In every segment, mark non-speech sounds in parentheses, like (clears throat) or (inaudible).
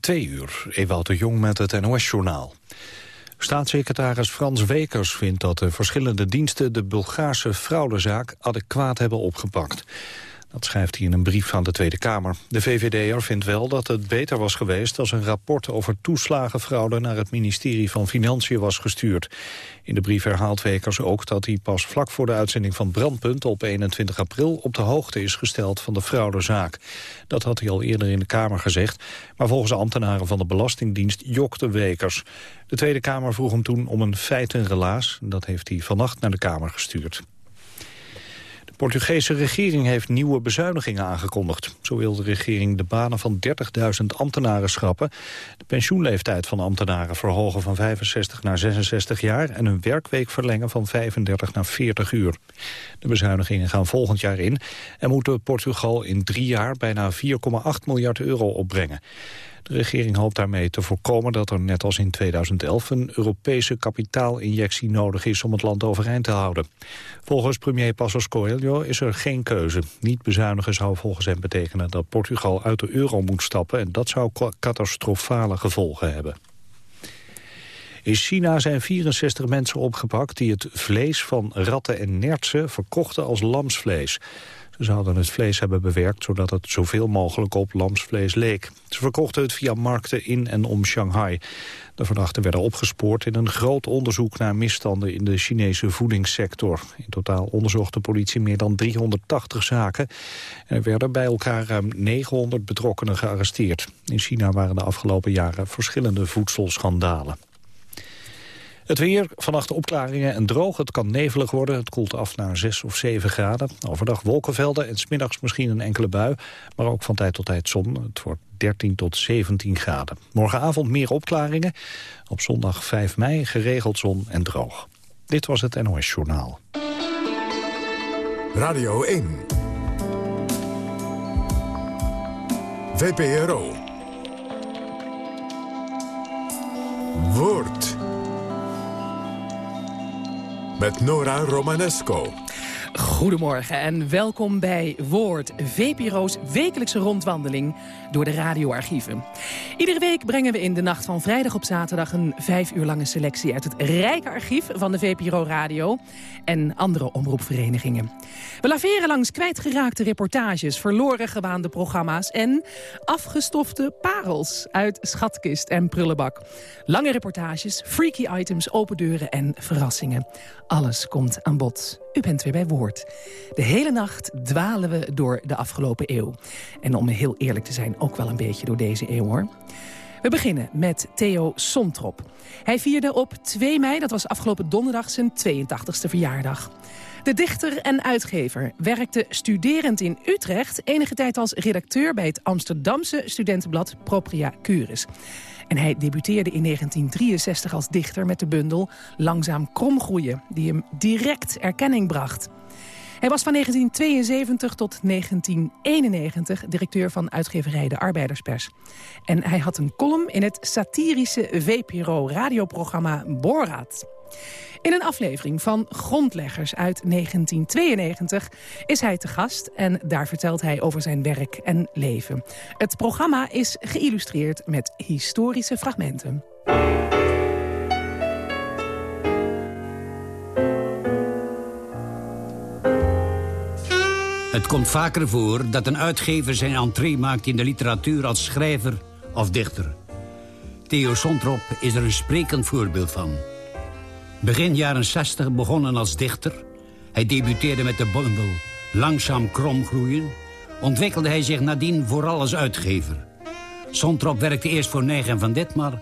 Twee uur, Ewout de Jong met het NOS-journaal. Staatssecretaris Frans Wekers vindt dat de verschillende diensten... de Bulgaarse fraudezaak adequaat hebben opgepakt. Dat schrijft hij in een brief aan de Tweede Kamer. De VVD'er vindt wel dat het beter was geweest als een rapport over toeslagenfraude naar het ministerie van Financiën was gestuurd. In de brief herhaalt Wekers ook dat hij pas vlak voor de uitzending van Brandpunt op 21 april op de hoogte is gesteld van de fraudezaak. Dat had hij al eerder in de Kamer gezegd, maar volgens ambtenaren van de Belastingdienst jokte Wekers. De Tweede Kamer vroeg hem toen om een feitenrelaas. Dat heeft hij vannacht naar de Kamer gestuurd. Portugese regering heeft nieuwe bezuinigingen aangekondigd. Zo wil de regering de banen van 30.000 ambtenaren schrappen... de pensioenleeftijd van ambtenaren verhogen van 65 naar 66 jaar... en hun werkweek verlengen van 35 naar 40 uur. De bezuinigingen gaan volgend jaar in... en moeten Portugal in drie jaar bijna 4,8 miljard euro opbrengen. De regering hoopt daarmee te voorkomen dat er net als in 2011 een Europese kapitaalinjectie nodig is om het land overeind te houden. Volgens premier Passos Coelho is er geen keuze. Niet bezuinigen zou volgens hem betekenen dat Portugal uit de euro moet stappen en dat zou catastrofale gevolgen hebben. In China zijn 64 mensen opgepakt die het vlees van ratten en nertsen verkochten als lamsvlees. Ze zouden het vlees hebben bewerkt zodat het zoveel mogelijk op lamsvlees leek. Ze verkochten het via markten in en om Shanghai. De verdachten werden opgespoord in een groot onderzoek naar misstanden in de Chinese voedingssector. In totaal onderzocht de politie meer dan 380 zaken. Er werden bij elkaar ruim 900 betrokkenen gearresteerd. In China waren de afgelopen jaren verschillende voedselschandalen. Het weer, vannacht opklaringen en droog. Het kan nevelig worden. Het koelt af naar 6 of 7 graden. Overdag wolkenvelden en smiddags misschien een enkele bui. Maar ook van tijd tot tijd zon. Het wordt 13 tot 17 graden. Morgenavond meer opklaringen. Op zondag 5 mei geregeld zon en droog. Dit was het NOS Journaal. Radio 1. VPRO. Woord met Nora Romanesco. Goedemorgen en welkom bij Woord, VPRO's wekelijkse rondwandeling door de radioarchieven. Iedere week brengen we in de nacht van vrijdag op zaterdag een vijf uur lange selectie uit het rijke archief van de VPRO Radio en andere omroepverenigingen. We laveren langs kwijtgeraakte reportages, verloren gewaande programma's en afgestofte parels uit schatkist en prullenbak. Lange reportages, freaky items, open deuren en verrassingen. Alles komt aan bod. U bent weer bij Woord. De hele nacht dwalen we door de afgelopen eeuw. En om heel eerlijk te zijn, ook wel een beetje door deze eeuw hoor. We beginnen met Theo Sontrop. Hij vierde op 2 mei, dat was afgelopen donderdag, zijn 82e verjaardag. De dichter en uitgever werkte studerend in Utrecht... enige tijd als redacteur bij het Amsterdamse studentenblad Propria Curis. En hij debuteerde in 1963 als dichter met de bundel Langzaam Kromgroeien... die hem direct erkenning bracht. Hij was van 1972 tot 1991 directeur van uitgeverij De Arbeiderspers. En hij had een column in het satirische VPRO-radioprogramma Borat. In een aflevering van Grondleggers uit 1992 is hij te gast... en daar vertelt hij over zijn werk en leven. Het programma is geïllustreerd met historische fragmenten. Het komt vaker voor dat een uitgever zijn entree maakt in de literatuur als schrijver of dichter. Theo Sontrop is er een sprekend voorbeeld van. Begin jaren 60 begonnen als dichter. Hij debuteerde met de bundel Langzaam kromgroeien. Ontwikkelde hij zich nadien vooral als uitgever. Sontrop werkte eerst voor Nijg en Van Ditmar...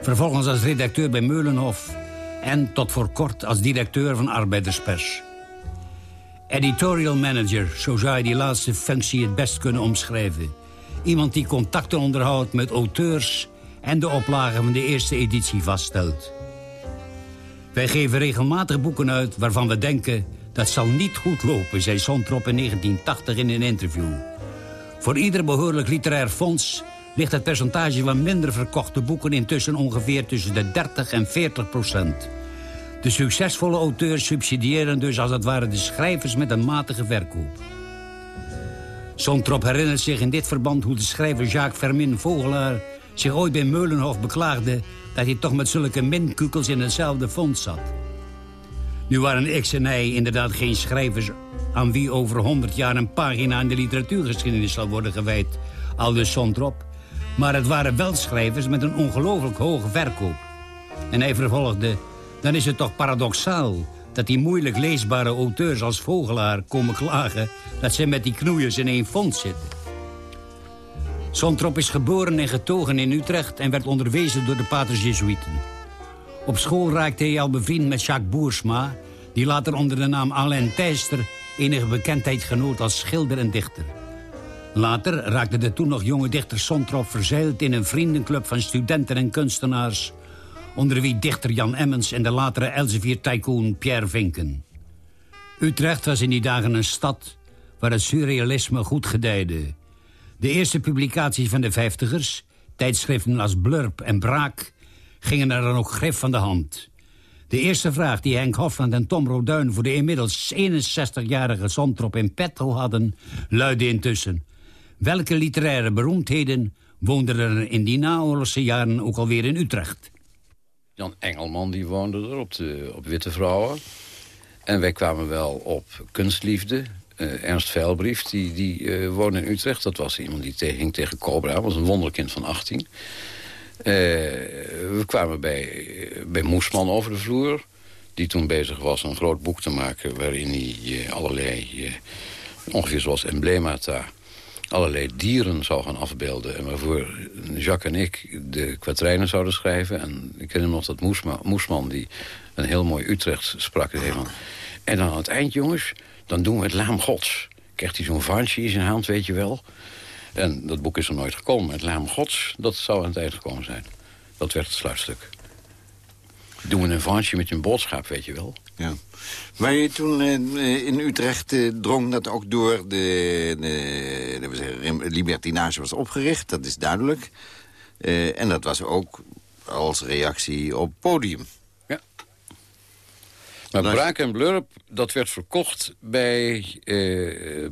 vervolgens als redacteur bij Meulenhof... en tot voor kort als directeur van Arbeiderspers. Editorial manager, zo zou je die laatste functie het best kunnen omschrijven. Iemand die contacten onderhoudt met auteurs... en de oplagen van de eerste editie vaststelt. Wij geven regelmatig boeken uit waarvan we denken... dat zal niet goed lopen, zei Sontrop in 1980 in een interview. Voor ieder behoorlijk literair fonds ligt het percentage van minder verkochte boeken intussen ongeveer tussen de 30 en 40 procent. De succesvolle auteurs subsidiëren dus als het ware de schrijvers met een matige verkoop. Sontrop herinnert zich in dit verband hoe de schrijver Jacques Vermin Vogelaar zich ooit bij Meulenhof beklaagde... dat hij toch met zulke minkukels in hetzelfde fonds zat. Nu waren X en hij inderdaad geen schrijvers... aan wie over honderd jaar een pagina in de literatuurgeschiedenis zal worden gewijd. Aldus Sontrop. Maar het waren wel schrijvers met een ongelooflijk hoge verkoop. En hij vervolgde... dan is het toch paradoxaal dat die moeilijk leesbare auteurs als Vogelaar komen klagen... dat ze met die knoeiers in één fonds zitten. Sontrop is geboren en getogen in Utrecht... en werd onderwezen door de paters Jesuiten. Op school raakte hij al bevriend met Jacques Boersma... die later onder de naam Alain Thijster... enige bekendheid genoot als schilder en dichter. Later raakte de toen nog jonge dichter Sontrop verzeild... in een vriendenclub van studenten en kunstenaars... onder wie dichter Jan Emmens en de latere Elsevier-tycoon Pierre Vinken. Utrecht was in die dagen een stad waar het surrealisme goed gedijde. De eerste publicaties van de vijftigers, tijdschriften als Blurp en Braak... gingen er dan ook grif van de hand. De eerste vraag die Henk Hofland en Tom Roduin... voor de inmiddels 61-jarige Sontrop in petto hadden... luidde intussen... welke literaire beroemdheden woonden er in die naoorlogse jaren ook alweer in Utrecht? Jan Engelman die woonde er op, de, op Witte Vrouwen. En wij kwamen wel op kunstliefde. Uh, Ernst Veilbrief, die, die uh, woonde in Utrecht. Dat was iemand die tegen, ging tegen Cobra. was een wonderkind van 18. Uh, we kwamen bij, bij Moesman over de vloer. Die toen bezig was een groot boek te maken... waarin hij allerlei, ongeveer zoals emblemata... allerlei dieren zou gaan afbeelden. En waarvoor Jacques en ik de kwartrijnen zouden schrijven. En ik ken nog dat Moesman, die een heel mooi Utrecht sprak. Van, en dan aan het eind, jongens dan doen we het Laam Gods. Krijgt hij zo'n vaantje in zijn hand, weet je wel. En dat boek is er nooit gekomen. Het Laam Gods, dat zou aan het eind gekomen zijn. Dat werd het sluitstuk. Doen we een vaantje met een boodschap, weet je wel. Ja. Maar je toen uh, in Utrecht uh, drong dat ook door de, de, de zeggen, libertinage was opgericht. Dat is duidelijk. Uh, en dat was ook als reactie op podium. Maar Braak en Blurp, dat werd verkocht bij, eh,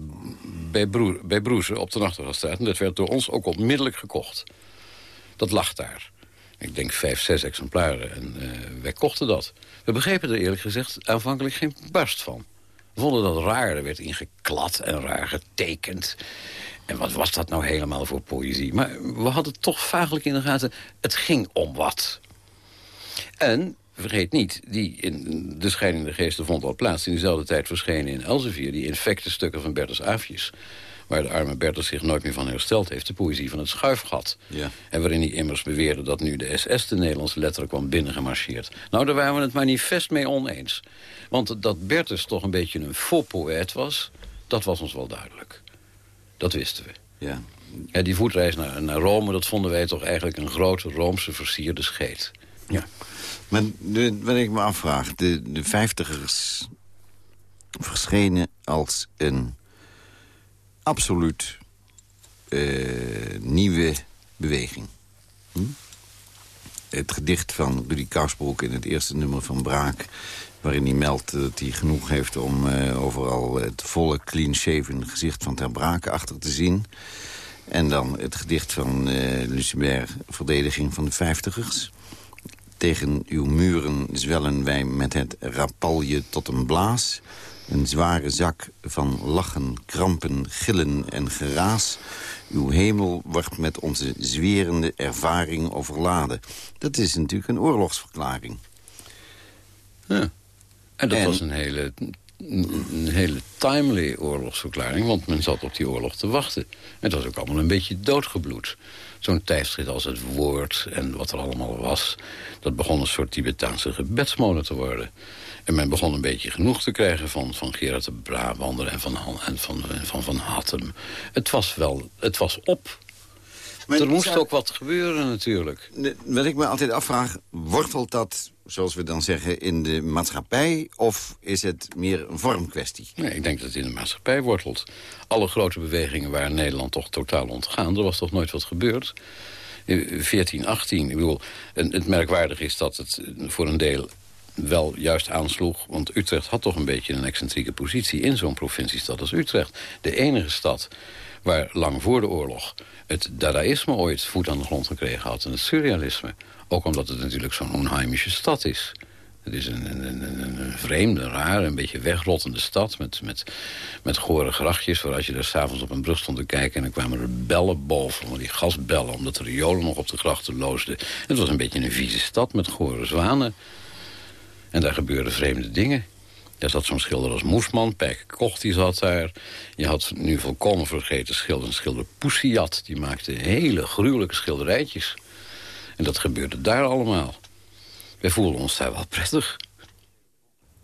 bij, Broer, bij Broeze op de Nachtegaalstraat. En dat werd door ons ook onmiddellijk gekocht. Dat lag daar. Ik denk vijf, zes exemplaren. En uh, wij kochten dat. We begrepen er eerlijk gezegd aanvankelijk geen barst van. We vonden dat raar. Er werd ingeklad en raar getekend. En wat was dat nou helemaal voor poëzie? Maar we hadden toch vaaglijk in de gaten... het ging om wat. En vergeet niet, die in de scheiding geesten vond al plaats... in diezelfde tijd verschenen in Elsevier... die infecte stukken van Bertus Aafjes... waar de arme Bertus zich nooit meer van hersteld heeft... de poëzie van het schuifgat. Ja. En waarin hij immers beweerde dat nu de SS de Nederlandse letteren kwam binnengemarcheerd. Nou, daar waren we het manifest mee oneens. Want dat Bertus toch een beetje een faux poëet was... dat was ons wel duidelijk. Dat wisten we. Ja. ja die voetreis naar, naar Rome, dat vonden wij toch eigenlijk een grote Roomse versierde scheet. Ja. Maar de, wat ik me afvraag, de, de vijftigers verschenen als een absoluut uh, nieuwe beweging. Hm? Het gedicht van Rudy Kausbroek in het eerste nummer van Braak... waarin hij meldt dat hij genoeg heeft om uh, overal het volle clean-shaven gezicht van Ter Braak achter te zien... En dan het gedicht van uh, Lucibert, Verdediging van de Vijftigers. Tegen uw muren zwellen wij met het rapalje tot een blaas. Een zware zak van lachen, krampen, gillen en geraas. Uw hemel wordt met onze zwerende ervaring overladen. Dat is natuurlijk een oorlogsverklaring. Ja. En dat was een hele, een hele timely oorlogsverklaring... want men zat op die oorlog te wachten. Het was ook allemaal een beetje doodgebloed zo'n tijdschrift als het woord en wat er allemaal was... dat begon een soort Tibetaanse gebedsmolen te worden. En men begon een beetje genoeg te krijgen van, van Gerard de Brabander en van, en van, van Van Hattem. Het was wel, het was op. Maar er moest ook wat gebeuren natuurlijk. Wat ik me altijd afvraag, wortelt dat zoals we dan zeggen, in de maatschappij? Of is het meer een vormkwestie? Nee, ik denk dat het in de maatschappij wortelt. Alle grote bewegingen waren Nederland toch totaal ontgaan. Er was toch nooit wat gebeurd. 14, 18, ik bedoel, het merkwaardig is dat het voor een deel wel juist aansloeg. Want Utrecht had toch een beetje een excentrieke positie... in zo'n provinciestad als Utrecht. De enige stad Waar lang voor de oorlog het dadaïsme ooit voet aan de grond gekregen had... en het surrealisme. Ook omdat het natuurlijk zo'n onheimische stad is. Het is een, een, een, een vreemde, rare, een beetje wegrottende stad... met, met, met gore grachtjes, waar als je daar s'avonds op een brug stond te kijken... en dan kwamen er bellen boven, die gasbellen... omdat de riolen nog op de grachten loosden. Het was een beetje een vieze stad met gore zwanen. En daar gebeurden vreemde dingen. Daar zat zo'n schilder als Moesman, Pijk Kocht, die zat daar. Je had nu volkomen vergeten schilder, een schilder Poussiat. Die maakte hele gruwelijke schilderijtjes. En dat gebeurde daar allemaal. Wij voelden ons daar wel prettig.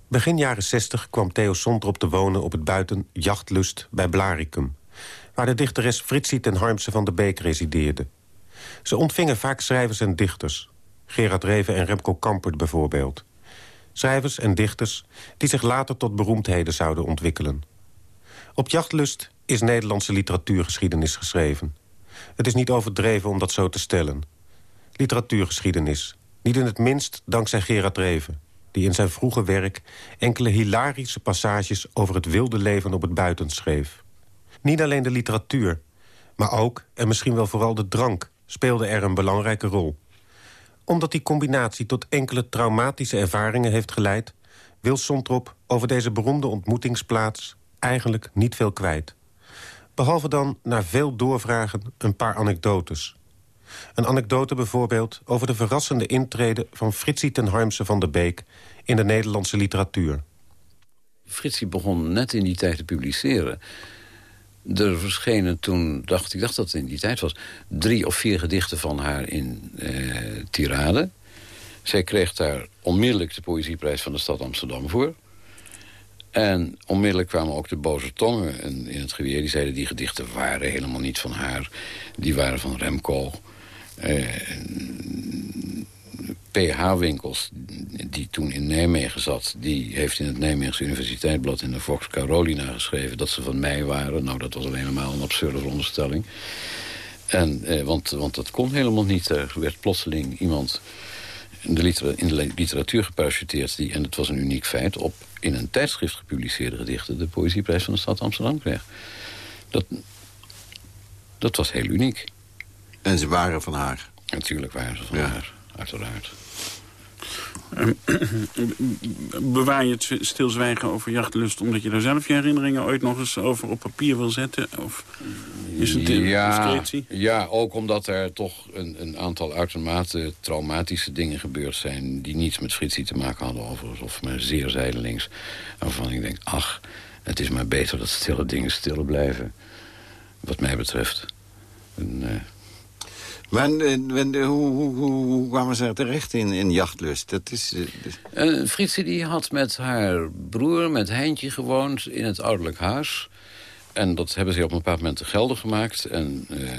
Begin jaren 60 kwam Theo Sontrop te wonen op het buiten Jachtlust bij Blaricum... waar de dichteres Fritsie ten Harmse van de Beek resideerde. Ze ontvingen vaak schrijvers en dichters. Gerard Reven en Remco Kampert bijvoorbeeld. Schrijvers en dichters die zich later tot beroemdheden zouden ontwikkelen. Op Jachtlust is Nederlandse literatuurgeschiedenis geschreven. Het is niet overdreven om dat zo te stellen. Literatuurgeschiedenis, niet in het minst dankzij Gerard Reven... die in zijn vroege werk enkele hilarische passages... over het wilde leven op het buiten schreef. Niet alleen de literatuur, maar ook, en misschien wel vooral de drank... speelde er een belangrijke rol. Omdat die combinatie tot enkele traumatische ervaringen heeft geleid... wil Sontrop over deze beroemde ontmoetingsplaats eigenlijk niet veel kwijt. Behalve dan, na veel doorvragen, een paar anekdotes... Een anekdote bijvoorbeeld over de verrassende intrede... van Fritsie ten Harmse van de Beek in de Nederlandse literatuur. Fritsie begon net in die tijd te publiceren. Er verschenen toen, dacht ik dacht dat het in die tijd was... drie of vier gedichten van haar in eh, tirade. Zij kreeg daar onmiddellijk de poëzieprijs van de stad Amsterdam voor. En onmiddellijk kwamen ook de boze tongen in het geweer. Die zeiden die gedichten waren helemaal niet van haar. Die waren van Remco. Uh, PH-winkels, die toen in Nijmegen zat... die heeft in het Nijmeegse Universiteitsblad in de Vox Carolina geschreven... dat ze van mij waren. Nou, dat was alleen helemaal een absurde veronderstelling. En, eh, want, want dat kon helemaal niet. Er werd plotseling iemand in de, in de literatuur geparachuteerd... die, en het was een uniek feit, op in een tijdschrift gepubliceerde gedichten... de Poëzieprijs van de stad Amsterdam kreeg. Dat, dat was heel uniek. En ze waren van haar? Natuurlijk waren ze van haar, uiteraard. (clears throat) Bewaar je het stilzwijgen over jachtlust... omdat je daar zelf je herinneringen ooit nog eens over op papier wil zetten? Of is het een ja, discretie? Ja, ook omdat er toch een, een, aantal uitermate traumatische dingen gebeurd zijn... die niets met Fritsie te maken hadden, overigens, of maar zeer zijdelings. Waarvan ik denk, ach, het is maar beter dat stille dingen stil blijven. Wat mij betreft. En, uh, hoe, hoe, hoe, kwamen ze terecht in, in jachtlust? Dat is, uh, Fritsie die had met haar broer, met Heintje gewoond in het ouderlijk huis. En dat hebben ze op een bepaald moment te gelden gemaakt. En uh,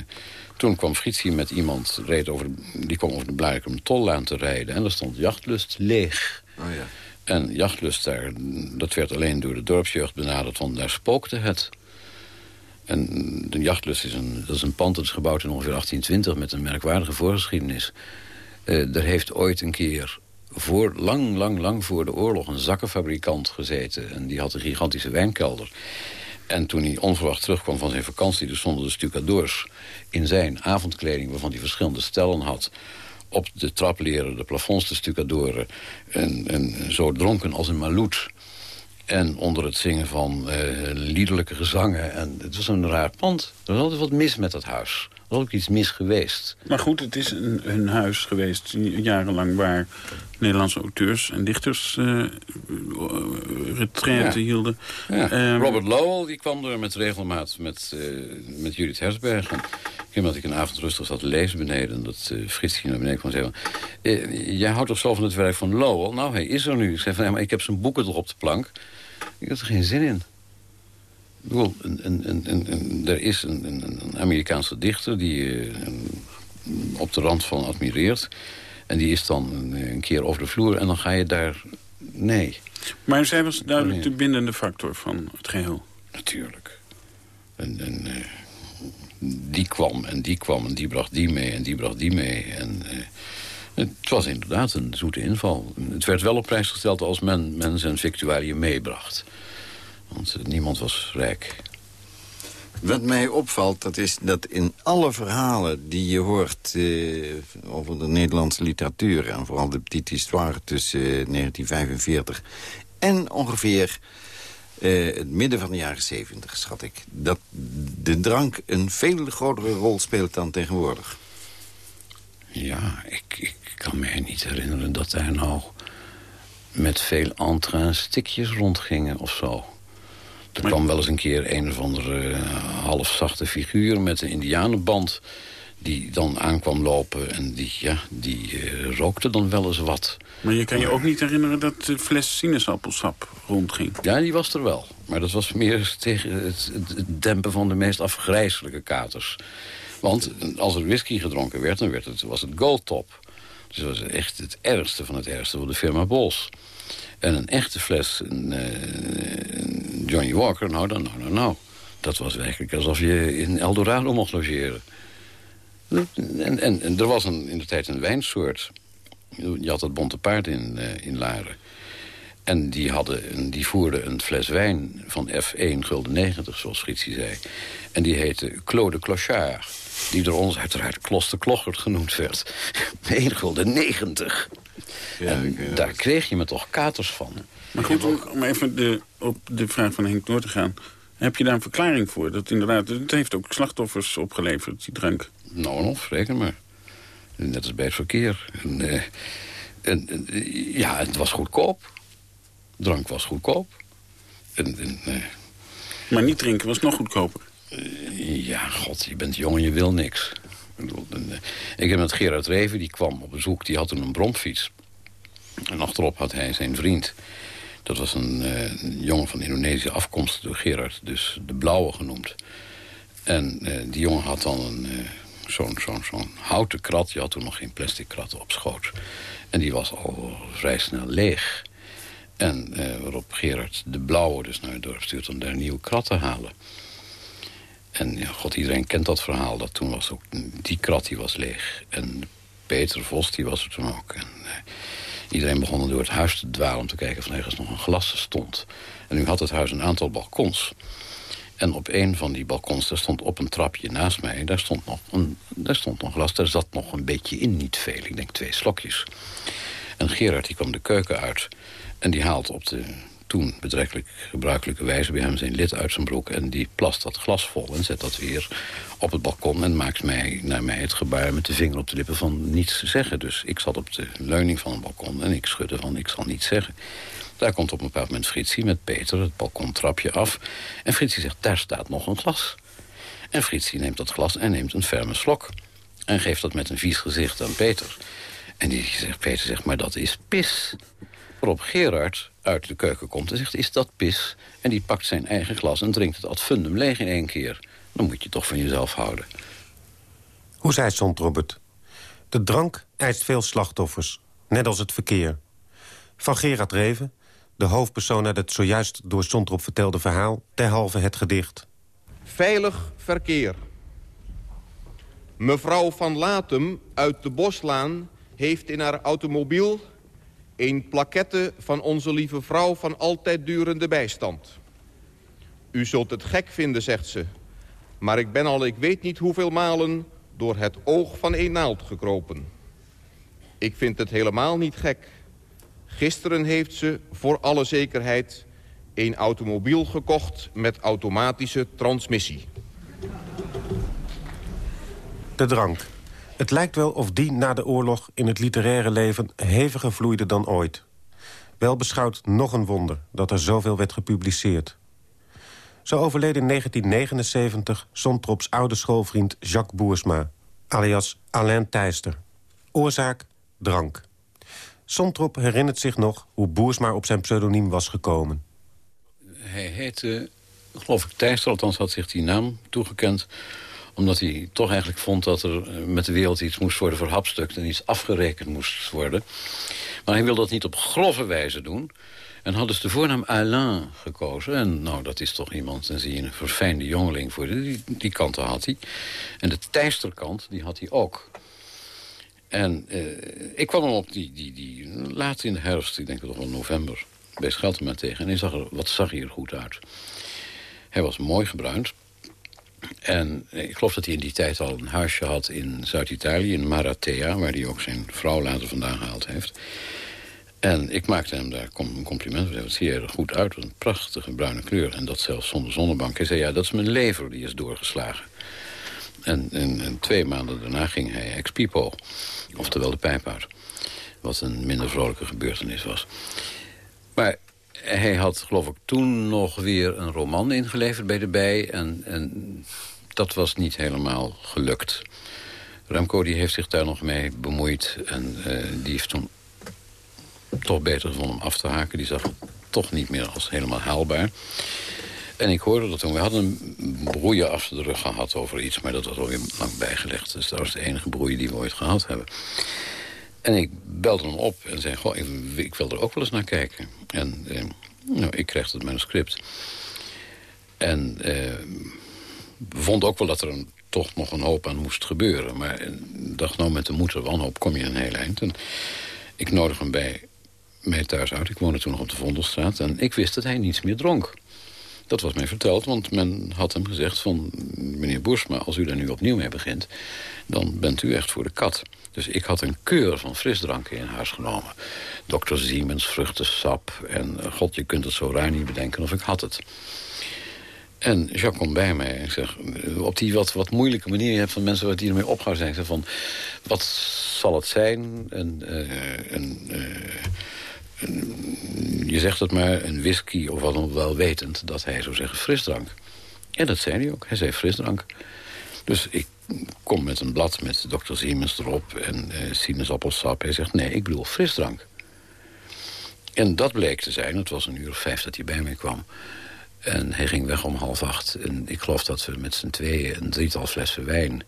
toen kwam Fritsie met iemand, reed over, die kwam over de Blarikum Tollaan te rijden. En daar stond jachtlust leeg. Oh ja. En jachtlust daar, dat werd alleen door de dorpsjeugd benaderd, want daar spookte het. En de Jachtlust is een, dat is een pand dat is gebouwd in ongeveer 1820... met een merkwaardige voorgeschiedenis. Uh, er heeft ooit een keer, voor, lang, lang, lang voor de oorlog... een zakkenfabrikant gezeten. En die had een gigantische wijnkelder. En toen hij onverwacht terugkwam van zijn vakantie... er stonden de stucadoors in zijn avondkleding... waarvan hij verschillende stellen had op de trapleren, de plafonds, de stucadoren... En, en zo dronken als een maloet en onder het zingen van uh, liederlijke gezangen. En het was een raar pand. Er was altijd wat mis met dat huis. Er was ook iets mis geweest. Maar goed, het is een, een huis geweest jarenlang... waar Nederlandse auteurs en dichters uh, retraite hielden. Ja. Um, Robert Lowell die kwam er met regelmaat met, uh, met Judith Hersberg. En ik dat ik een avond rustig zat te lezen beneden... dat uh, Fritsje naar beneden kwam zeggen... jij houdt toch zo van het werk van Lowell? Nou, hij is er nu. Ik zei van, ja, maar ik heb zijn boeken toch op de plank... Ik had er geen zin in. Bedoel, een, een, een, er is een, Amerikaanse dichter die uh, op de rand van admireert. En die is dan een, keer over de vloer en dan ga je daar... Nee. Maar zij was duidelijk de bindende factor van het geheel. Natuurlijk. En, en uh, die kwam en die kwam en die bracht die mee en die bracht die mee. En... Uh, het was inderdaad een zoete inval. Het werd wel op prijs gesteld als men, zijn victualiën meebracht. Want eh, niemand was rijk. Wat mij opvalt, dat is dat in alle verhalen die je hoort eh, over de Nederlandse literatuur... en vooral de petite histoire tussen 1945 en ongeveer eh, het midden van de jaren 70, schat ik... dat de drank een veel grotere rol speelt dan tegenwoordig. Ja, ik, ik kan mij niet herinneren dat daar nou met veel entrain stikjes rondgingen of zo. Er kwam wel eens een keer een of andere uh, halfzachte figuur met een indianenband... die dan aankwam lopen en die, ja, die uh, rookte dan wel eens wat. Maar je kan je ook niet herinneren dat de fles sinaasappelsap rondging? Ja, die was er wel. Maar dat was meer tegen het, het dempen van de meest afgrijzelijke katers. Want als er whisky gedronken werd, dan werd het, was het goldtop. Dus dat was echt het ergste van het ergste van de firma Bols. En een echte fles een, uh, Johnny Walker, nou, dan, nou, nou, nou. Dat was eigenlijk alsof je in Eldorado mocht logeren. En, en, en er was een, in de tijd een wijnsoort. Je had het bonte paard in, uh, in Laren. En die, hadden, die voerden een fles wijn van F1 gulden 90, zoals Fritsie zei. En die heette Claude Clochard. Die door ons uiteraard Kloster Klochert genoemd werd. (laughs) 1 gulden 90. Ja, en daar kreeg je me toch katers van. Maar goed, om even de, op de vraag van Henk door te gaan. Heb je daar een verklaring voor? Dat inderdaad, het heeft ook slachtoffers opgeleverd, die drank. Nou en of, reken maar. Net als bij het verkeer. En, uh, en, en, ja, het was goedkoop. Drank was goedkoop. En, uh, maar niet drinken was nog goedkoper. Ja, god, je bent jong en je wil niks. Ik heb met Gerard Reven, die kwam op bezoek, die had toen een bromfiets. En achterop had hij zijn vriend. Dat was een, een jongen van Indonesië afkomstig door Gerard, dus de Blauwe genoemd. En uh, die jongen had dan zo'n zo'n zo'n houten krat. Je had toen nog geen plastic kratten op schoot. En die was al vrij snel leeg. En waarop Gerard de Blauwe dus naar het dorp stuurt om daar een nieuwe krat te halen. En ja, god, iedereen kent dat verhaal. Dat toen was ook, die krat die was leeg. En Peter Vos die was er toen ook. En, Iedereen begon door het huis te dwalen om te kijken of ergens nog een glas stond. En nu had het huis een aantal balkons. En op een van die balkons, daar stond op een trapje naast mij... daar stond nog een, daar stond nog glas, daar zat nog een beetje in, niet veel. Ik denk twee slokjes. En Gerard die kwam de keuken uit en die haalt op de toen betrekkelijk gebruikelijke wijze bij hem zijn lid uit zijn broek... en die plast dat glas vol en zet dat weer op het balkon... en maakt mij, naar mij het gebaar met de vinger op de lippen van niets zeggen. Dus ik zat op de leuning van het balkon en ik schudde van ik zal niets zeggen. Daar komt op een bepaald moment Fritsie met Peter het balkontrapje af... en Fritsie zegt, daar staat nog een glas. En Fritsie neemt dat glas en neemt een ferme slok... en geeft dat met een vies gezicht aan Peter... En die zegt, Peter zegt, maar dat is pis. Waarop Gerard uit de keuken komt en zegt, is dat pis? En die pakt zijn eigen glas en drinkt het ad fundum leeg in één keer. Dan moet je toch van jezelf houden. Hoe zei Sont Robert? De drank eist veel slachtoffers, net als het verkeer. Van Gerard Reven, de hoofdpersoon uit het zojuist door Sontrop vertelde verhaal... derhalve het gedicht. Veilig verkeer. Mevrouw van Latem uit de Boslaan heeft in haar automobiel een plakette van onze lieve vrouw van altijd durende bijstand. U zult het gek vinden, zegt ze. Maar ik ben al ik weet niet hoeveel malen door het oog van een naald gekropen. Ik vind het helemaal niet gek. Gisteren heeft ze, voor alle zekerheid, een automobiel gekocht met automatische transmissie. De drank. Het lijkt wel of die na de oorlog in het literaire leven heviger vloeide dan ooit. Wel beschouwd nog een wonder dat er zoveel werd gepubliceerd. Zo overleed in 1979 Sontrops oude schoolvriend Jacques Boersma... alias Alain Thijster. Oorzaak drank. Sontrop herinnert zich nog hoe Boersma op zijn pseudoniem was gekomen. Hij heette, geloof ik, Thijster, althans had zich die naam toegekend omdat hij toch eigenlijk vond dat er eh, met de wereld iets moest worden verhapstukt... en iets afgerekend moest worden. Maar hij wilde dat niet op grove wijze doen. En had dus de voornaam Alain gekozen. En nou, dat is toch iemand, dan zie je een verfijnde jongeling voor. Die, die kanten had hij. En de teisterkant, die had hij ook. En uh, ik kwam hem op die, die, die laat in de herfst, ik denk toch wel november... bij Scheltema tegen. En hij zag er, wat zag hij er goed uit. Hij was mooi gebruind. En ik geloof dat hij in die tijd al een huisje had in Zuid-Italië, in Maratea... waar hij ook zijn vrouw later vandaan gehaald heeft. En ik maakte hem daar een compliment. Het ziet er goed uit, een prachtige bruine kleur. En dat zelfs zonder zonnebank. Hij zei, ja, dat is mijn lever, die is doorgeslagen. En, en, twee maanden daarna ging hij ex-pipo, oftewel de pijp uit. Wat een minder vrolijke gebeurtenis was. Maar hij had, geloof ik, toen nog weer een roman ingeleverd bij de bij. En, en dat was niet helemaal gelukt. Remco die heeft zich daar nog mee bemoeid. En uh, die heeft toen toch beter gevonden om af te haken. Die zag het toch niet meer als helemaal haalbaar. En ik hoorde dat toen. We hadden een broeien achter de rug gehad over iets... maar dat was alweer lang bijgelegd. Dus dat was de enige broeien die we ooit gehad hebben. En ik belde hem op en zei... Goh, ik, ik wil er ook wel eens naar kijken. En eh, nou, ik kreeg het manuscript. En eh, vond ook wel dat er toch nog een hoop aan moest gebeuren. Maar dacht, nou, met de moeder wanhoop kom je een heel eind. En ik nodig hem bij mij thuis uit. Ik woonde toen nog op de Vondelstraat. En ik wist dat hij niets meer dronk. Dat was mij verteld, want men had hem gezegd van... meneer Boersma, als u daar nu opnieuw mee begint... dan bent u echt voor de kat. Dus ik had een keur van frisdranken in huis genomen. Dr. Siemens, vruchtensap en eh, god, je kunt het zo raar niet bedenken of ik had het. En Jacques komt bij mij en zegt, eh, op die wat, wat moeilijke manier... hebt van mensen wat die ermee opgaan zijn... van, wat zal het zijn? En, uh, en, je zegt het maar, een whisky of wat dan wel wetend... dat hij zou zeggen frisdrank. En dat zei hij ook. Hij zei frisdrank. Dus ik kom met een blad met Dr. Siemens erop en uh, sinaasappelsap. Hij zegt, nee, ik bedoel frisdrank. En dat bleek te zijn, het was een uur of vijf dat hij bij mij kwam... En hij ging weg om half acht. En ik geloof dat we met z'n tweeën een drietal flessen wijn...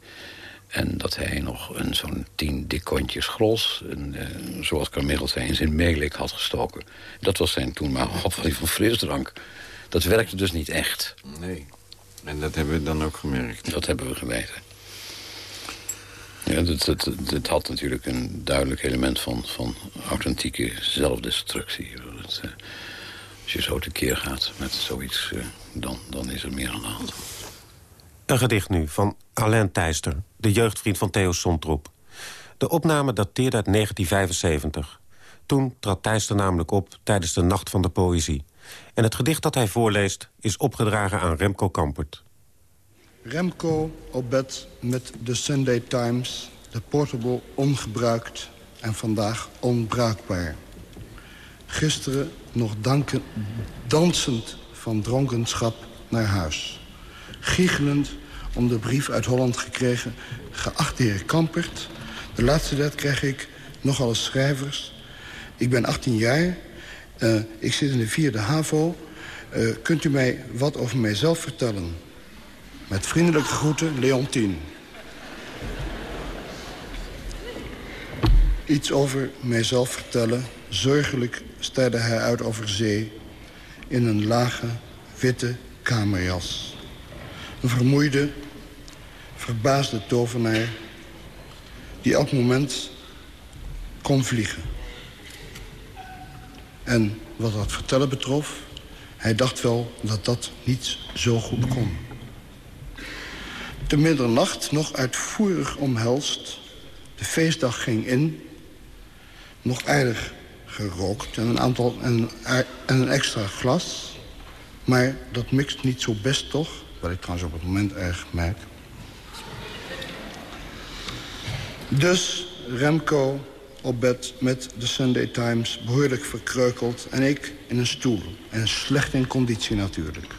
En dat hij nog een zo'n tien dik kontjes gros... En, uh, zoals Carmichael zei, in zijn meelik had gestoken. Dat was zijn toen maar opvatting van frisdrank. Dat werkte dus niet echt. Nee. En dat hebben we dan ook gemerkt. Dat hebben we geweten. Ja, het, had natuurlijk een duidelijk element van, van authentieke zelfdestructie. Het, uh, als je zo tekeer gaat met zoiets, uh, dan, dan is er meer aan de hand. Een gedicht nu van Alain Thijster, de jeugdvriend van Theo Sontrop. De opname dateerde uit 1975. Toen trad Thijster namelijk op tijdens de Nacht van de Poëzie. En het gedicht dat hij voorleest is opgedragen aan Remco Kampert. Remco op bed met de Sunday Times, de portable ongebruikt en vandaag onbruikbaar. Gisteren nog dansend van dronkenschap naar huis. Giechelend om de brief uit Holland gekregen... geachte heer Kampert, de laatste dat krijg ik nogal eens schrijvers. Ik ben 18 jaar, uh, ik zit in de vierde HAVO. Uh, kunt u mij wat over mijzelf vertellen? Met vriendelijke groeten, Leontien. Iets over mijzelf vertellen. Zorgelijk staarde hij uit over zee... in een lage, witte kamerjas. Een vermoeide, verbaasde tovenaar... die elk moment kon vliegen. En wat dat vertellen betrof... hij dacht wel dat dat niet zo goed kon. De middernacht nog uitvoerig omhelst. De feestdag ging in. Nog aardig gerookt en een, aantal, en, en een extra glas. Maar dat mixt niet zo best toch. Wat ik trouwens op het moment erg merk. Dus Remco op bed met de Sunday Times, behoorlijk verkreukeld... en ik in een stoel, en slecht in conditie natuurlijk.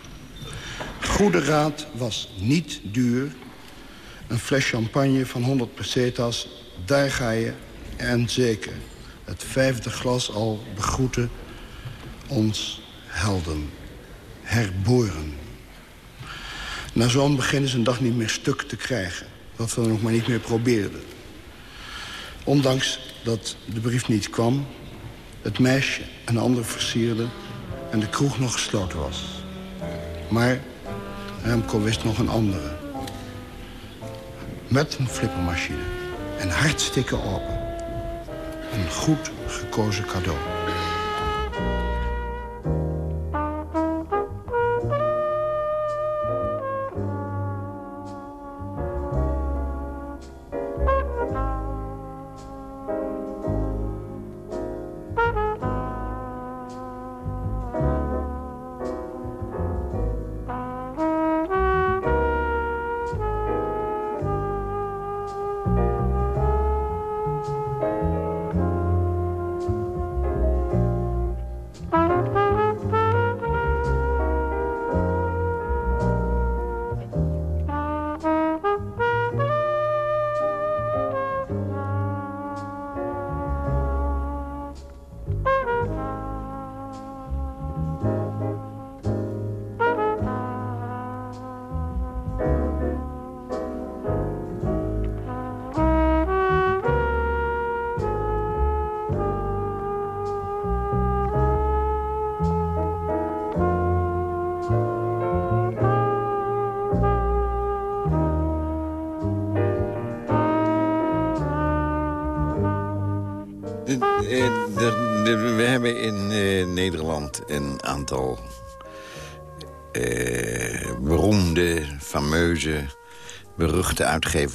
Goede raad was niet duur. Een fles champagne van 100 pesetas, daar ga je. En zeker, het vijfde glas al begroeten ons helden. Herboren. Na zo'n begin is een dag niet meer stuk te krijgen. Wat we nog maar niet meer probeerden. Ondanks dat de brief niet kwam... het meisje een ander versierde... en de kroeg nog gesloten was. Maar Remco wist nog een andere. Met een flippermachine. En hartstikke open. Een goed gekozen cadeau.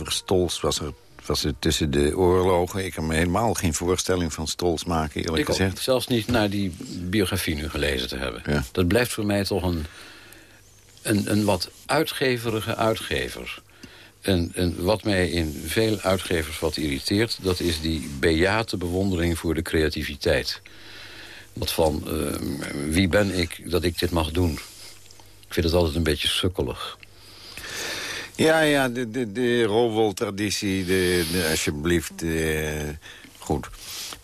Uitgevers. Stols was er, was er tussen de oorlogen. Ik kan me helemaal geen voorstelling van Stols maken, eerlijk ik gezegd. Zelfs niet naar die biografie nu gelezen te hebben. Ja. Dat blijft voor mij toch een, een, een wat uitgeverige uitgever. En, en, wat mij in veel uitgevers wat irriteert... dat is die beate bewondering voor de creativiteit. Wat van, uh, wie ben ik dat ik dit mag doen? Ik vind het altijd een beetje sukkelig. Ja, ja, de, de, de Rowol-traditie, de, de, alsjeblieft, uh, goed.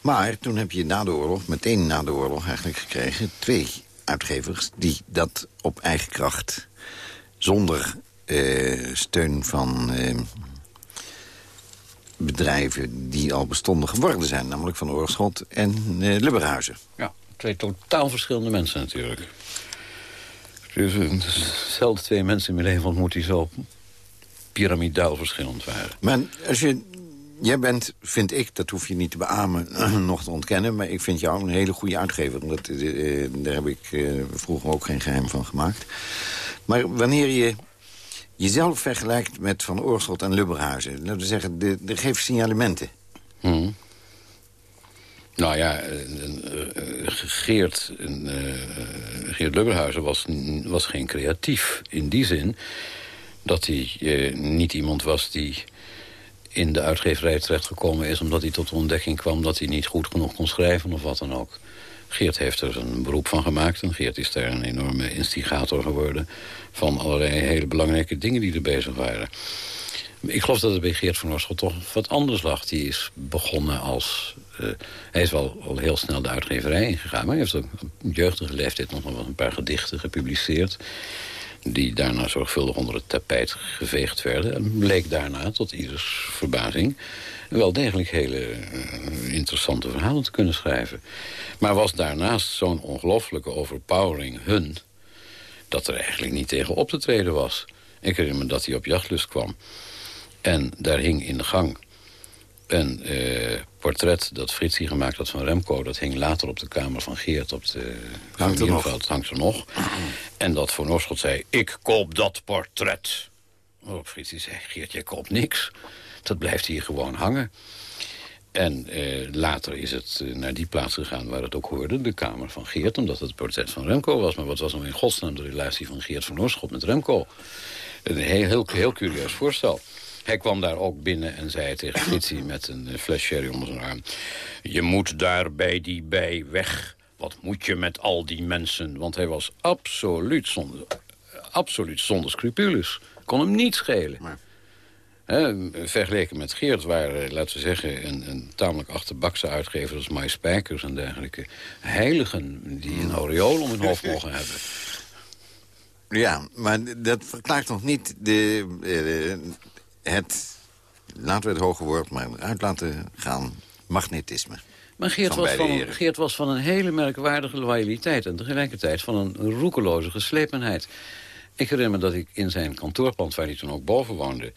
Maar toen heb je na de oorlog, meteen na de oorlog eigenlijk gekregen... twee uitgevers die dat op eigen kracht, zonder uh, steun van uh, bedrijven die al bestonden geworden zijn. Namelijk van Oorschot en uh, Lubberhuizen. Ja, twee totaal verschillende mensen natuurlijk. Dus zelden twee mensen in mijn leven ontmoet die zo piramidaal verschillend waren. Maar als je... Jij bent, vind ik, dat hoef je niet te beamen, (clears throat) nog te ontkennen... maar ik vind jou een hele goede uitgever. Dat, daar heb ik vroeger ook geen geheim van gemaakt. Maar wanneer je jezelf vergelijkt met Van Oorschot en Lubberhuizen... laten we zeggen, de, de geeft signalementen. Hmm. Nou ja, Geert, uh, Geert Lubberhuizen was, was geen creatief. In die zin dat hij uh, niet iemand was die in de uitgeverij terechtgekomen is... omdat hij tot de ontdekking kwam dat hij niet goed genoeg kon schrijven of wat dan ook. Geert heeft er een beroep van gemaakt. En Geert is daar een enorme instigator geworden... van allerlei hele belangrijke dingen die er bezig waren. Ik geloof dat het bij Geert van Oorschot toch wat anders lag. Die is begonnen als... Uh, hij is wel al heel snel de uitgeverij ingegaan... maar hij heeft op jeugdige leeftijd nog wel een paar gedichten gepubliceerd... die daarna zorgvuldig onder het tapijt geveegd werden. En bleek daarna, tot ieders verbazing wel degelijk hele uh, interessante verhalen te kunnen schrijven. Maar was daarnaast zo'n ongelooflijke overpowering hun... dat er eigenlijk niet tegen op te treden was. Ik herinner me dat hij op jachtlust kwam. En daar hing in de gang een uh, portret dat Fritsie gemaakt had van Remco. Dat hing later op de kamer van Geert op de hangt er nog. hangt er nog. En dat Van Oorschot zei, ik koop dat portret. Waarop Fritsie zei, Geert, jij koopt niks. Dat blijft hier gewoon hangen. En eh, later is het eh, naar die plaats gegaan waar het ook hoorde, de kamer van Geert, omdat het portret van Remco was. Maar wat was nou in godsnaam de relatie van Geert van Oorschot met Remco? Een heel, heel, heel curieus voorstel. Hij kwam daar ook binnen en zei tegen (clears throat) Fritsie met een eh, fles sherry onder zijn arm... je moet daar bij die bij weg. Wat moet je met al die mensen? Want hij was absoluut zonder, absoluut zonder scrupules. Kon hem niet schelen. Maar... He, vergeleken met Geert waren, laten we zeggen... een, een tamelijk achterbakse uitgever als My Spijkers en dergelijke... heiligen die een aureool om hun hoofd mogen hebben. Ja, maar dat verklaart nog niet de, uh, het... laten we het hoge woord maar uit laten gaan, magnetisme. Maar Geert was, van, Geert was van een hele merkwaardige loyaliteit... en tegelijkertijd van een roekeloze geslepenheid. Ik herinner me dat ik in zijn kantoorpand, waar hij toen ook boven woonde...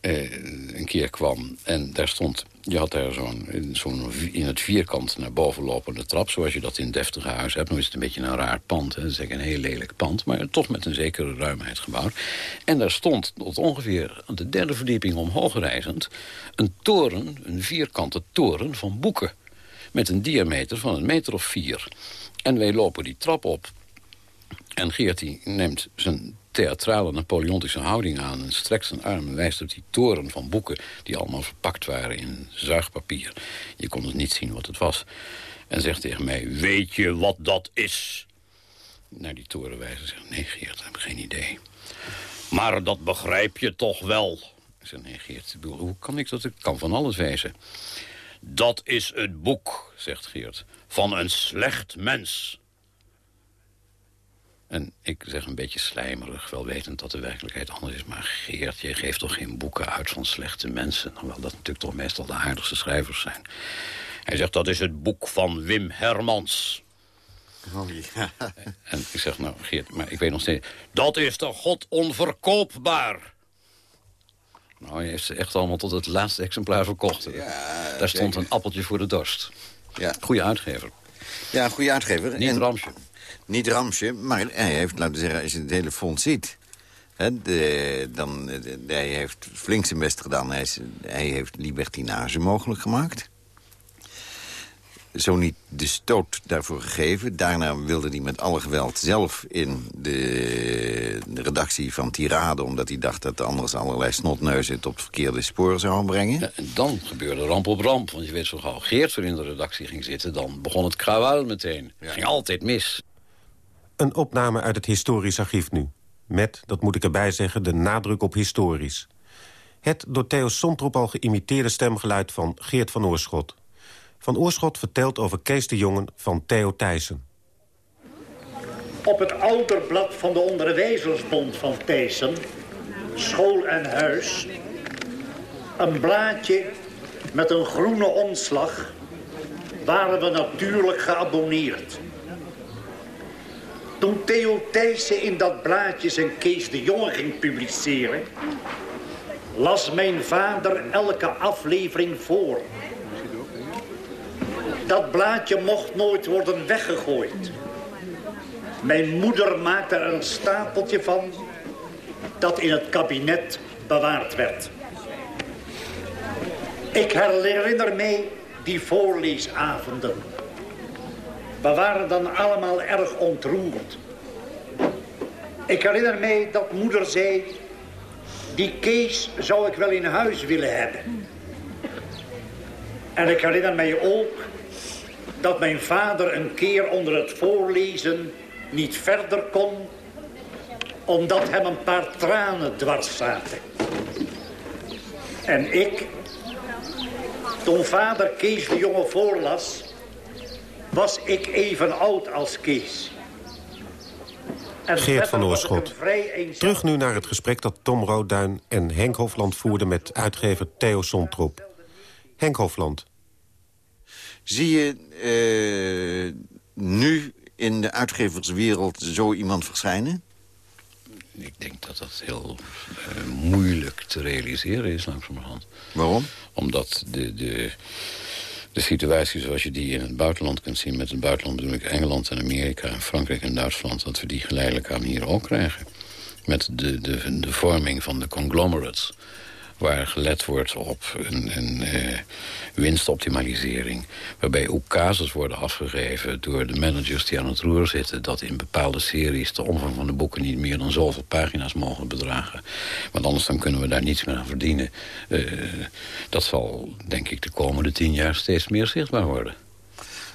Uh, een keer kwam en daar stond... je had daar zo'n zo in het vierkant naar boven lopende trap... zoals je dat in deftige huizen hebt. Nu is het een beetje een raar pand. Hè. Eigenlijk een heel lelijk pand... maar toch met een zekere ruimheid gebouwd. En daar stond tot ongeveer de derde verdieping omhoog reizend... een toren, een vierkante toren van boeken... met een diameter van een meter of vier. En wij lopen die trap op... En Geert die neemt zijn theatrale Napoleontische houding aan... en strekt zijn arm en wijst op die toren van boeken... die allemaal verpakt waren in zuigpapier. Je kon dus niet zien wat het was. En zegt tegen mij, weet je wat dat is? Naar die toren wijzen zegt, nee Geert, ik heb geen idee. Maar dat begrijp je toch wel? Ik zeg, nee Geert, hoe kan ik dat? Ik kan van alles wijzen. Dat is het boek, zegt Geert, van een slecht mens... En ik zeg een beetje slijmerig, wel wetend dat de werkelijkheid anders is. Maar Geert, je geeft toch geen boeken uit van slechte mensen? Hoewel dat natuurlijk toch meestal de aardigste schrijvers zijn. Hij zegt, dat is het boek van Wim Hermans. Oh, ja. En ik zeg, nou Geert, maar ik weet nog steeds... Dat is toch god onverkoopbaar? Nou, hij heeft ze echt allemaal tot het laatste exemplaar verkocht. Ja, Daar stond een appeltje voor de dorst. Ja. Goede uitgever. Ja, goede uitgever. Niet En- Ramsje. Niet Ramsje, maar hij heeft, laten we zeggen, als je het hele fonds ziet... Hè, de, dan, de- hij heeft flink zijn best gedaan. Hij, is, hij heeft libertinage mogelijk gemaakt. Zo niet de stoot daarvoor gegeven. Daarna wilde hij met alle geweld zelf in de, de redactie van Tirade... omdat hij dacht dat anders allerlei snotneuzen het op het verkeerde spoor zouden brengen. Ja, en dan gebeurde ramp op ramp. Want je weet zo gauw Geert weer in de redactie ging zitten... dan begon het krawuil meteen. Het ging altijd mis. Een opname uit het historisch archief nu. Met, dat moet ik erbij zeggen, de nadruk op historisch. Het door Theo Sontrop al geïmiteerde stemgeluid van Geert van Oorschot. Van Oorschot vertelt over Kees de Jongen van Theo Thijssen. Op het ouderblad van de Onderwijzersbond van Thijssen, School en Huis, een blaadje met een groene omslag, waren we natuurlijk geabonneerd. Toen Theo Thijssen in dat blaadje zijn Kees de Jonge ging publiceren, las mijn vader elke aflevering voor. Dat blaadje mocht nooit worden weggegooid. Mijn moeder maakte er een stapeltje van dat in het kabinet bewaard werd. Ik herinner mij die voorleesavonden. We waren dan allemaal erg ontroerd. Ik herinner mij dat moeder zei... die Kees zou ik wel in huis willen hebben. En ik herinner mij ook dat mijn vader een keer onder het voorlezen niet verder kon... omdat hem een paar tranen dwars zaten. En ik, toen vader Kees de jonge voorlas... was ik even oud als Kees. En Geert van Oorschot. Terug nu naar het gesprek dat Tom Roodduin en Henk Hofland voerden... met uitgever Theo Sontrop. Henk Hofland. Zie je eh, nu in de uitgeverswereld zo iemand verschijnen? Ik denk dat dat heel eh, moeilijk te realiseren is langzamerhand. Waarom? Omdat de, de, de situatie zoals je die in het buitenland kunt zien... met het buitenland bedoel ik Engeland en Amerika en Frankrijk en Duitsland... dat we die geleidelijk aan hier ook krijgen. Met de, de, de vorming van de conglomerates waar gelet wordt op een, een eh, winstoptimalisering. Waarbij ook casus worden afgegeven door de managers die aan het roer zitten... dat in bepaalde series de omvang van de boeken niet meer dan zoveel pagina's mogen bedragen. Want anders dan kunnen we daar niets meer aan verdienen. Eh, dat zal, denk ik, de komende tien jaar steeds meer zichtbaar worden.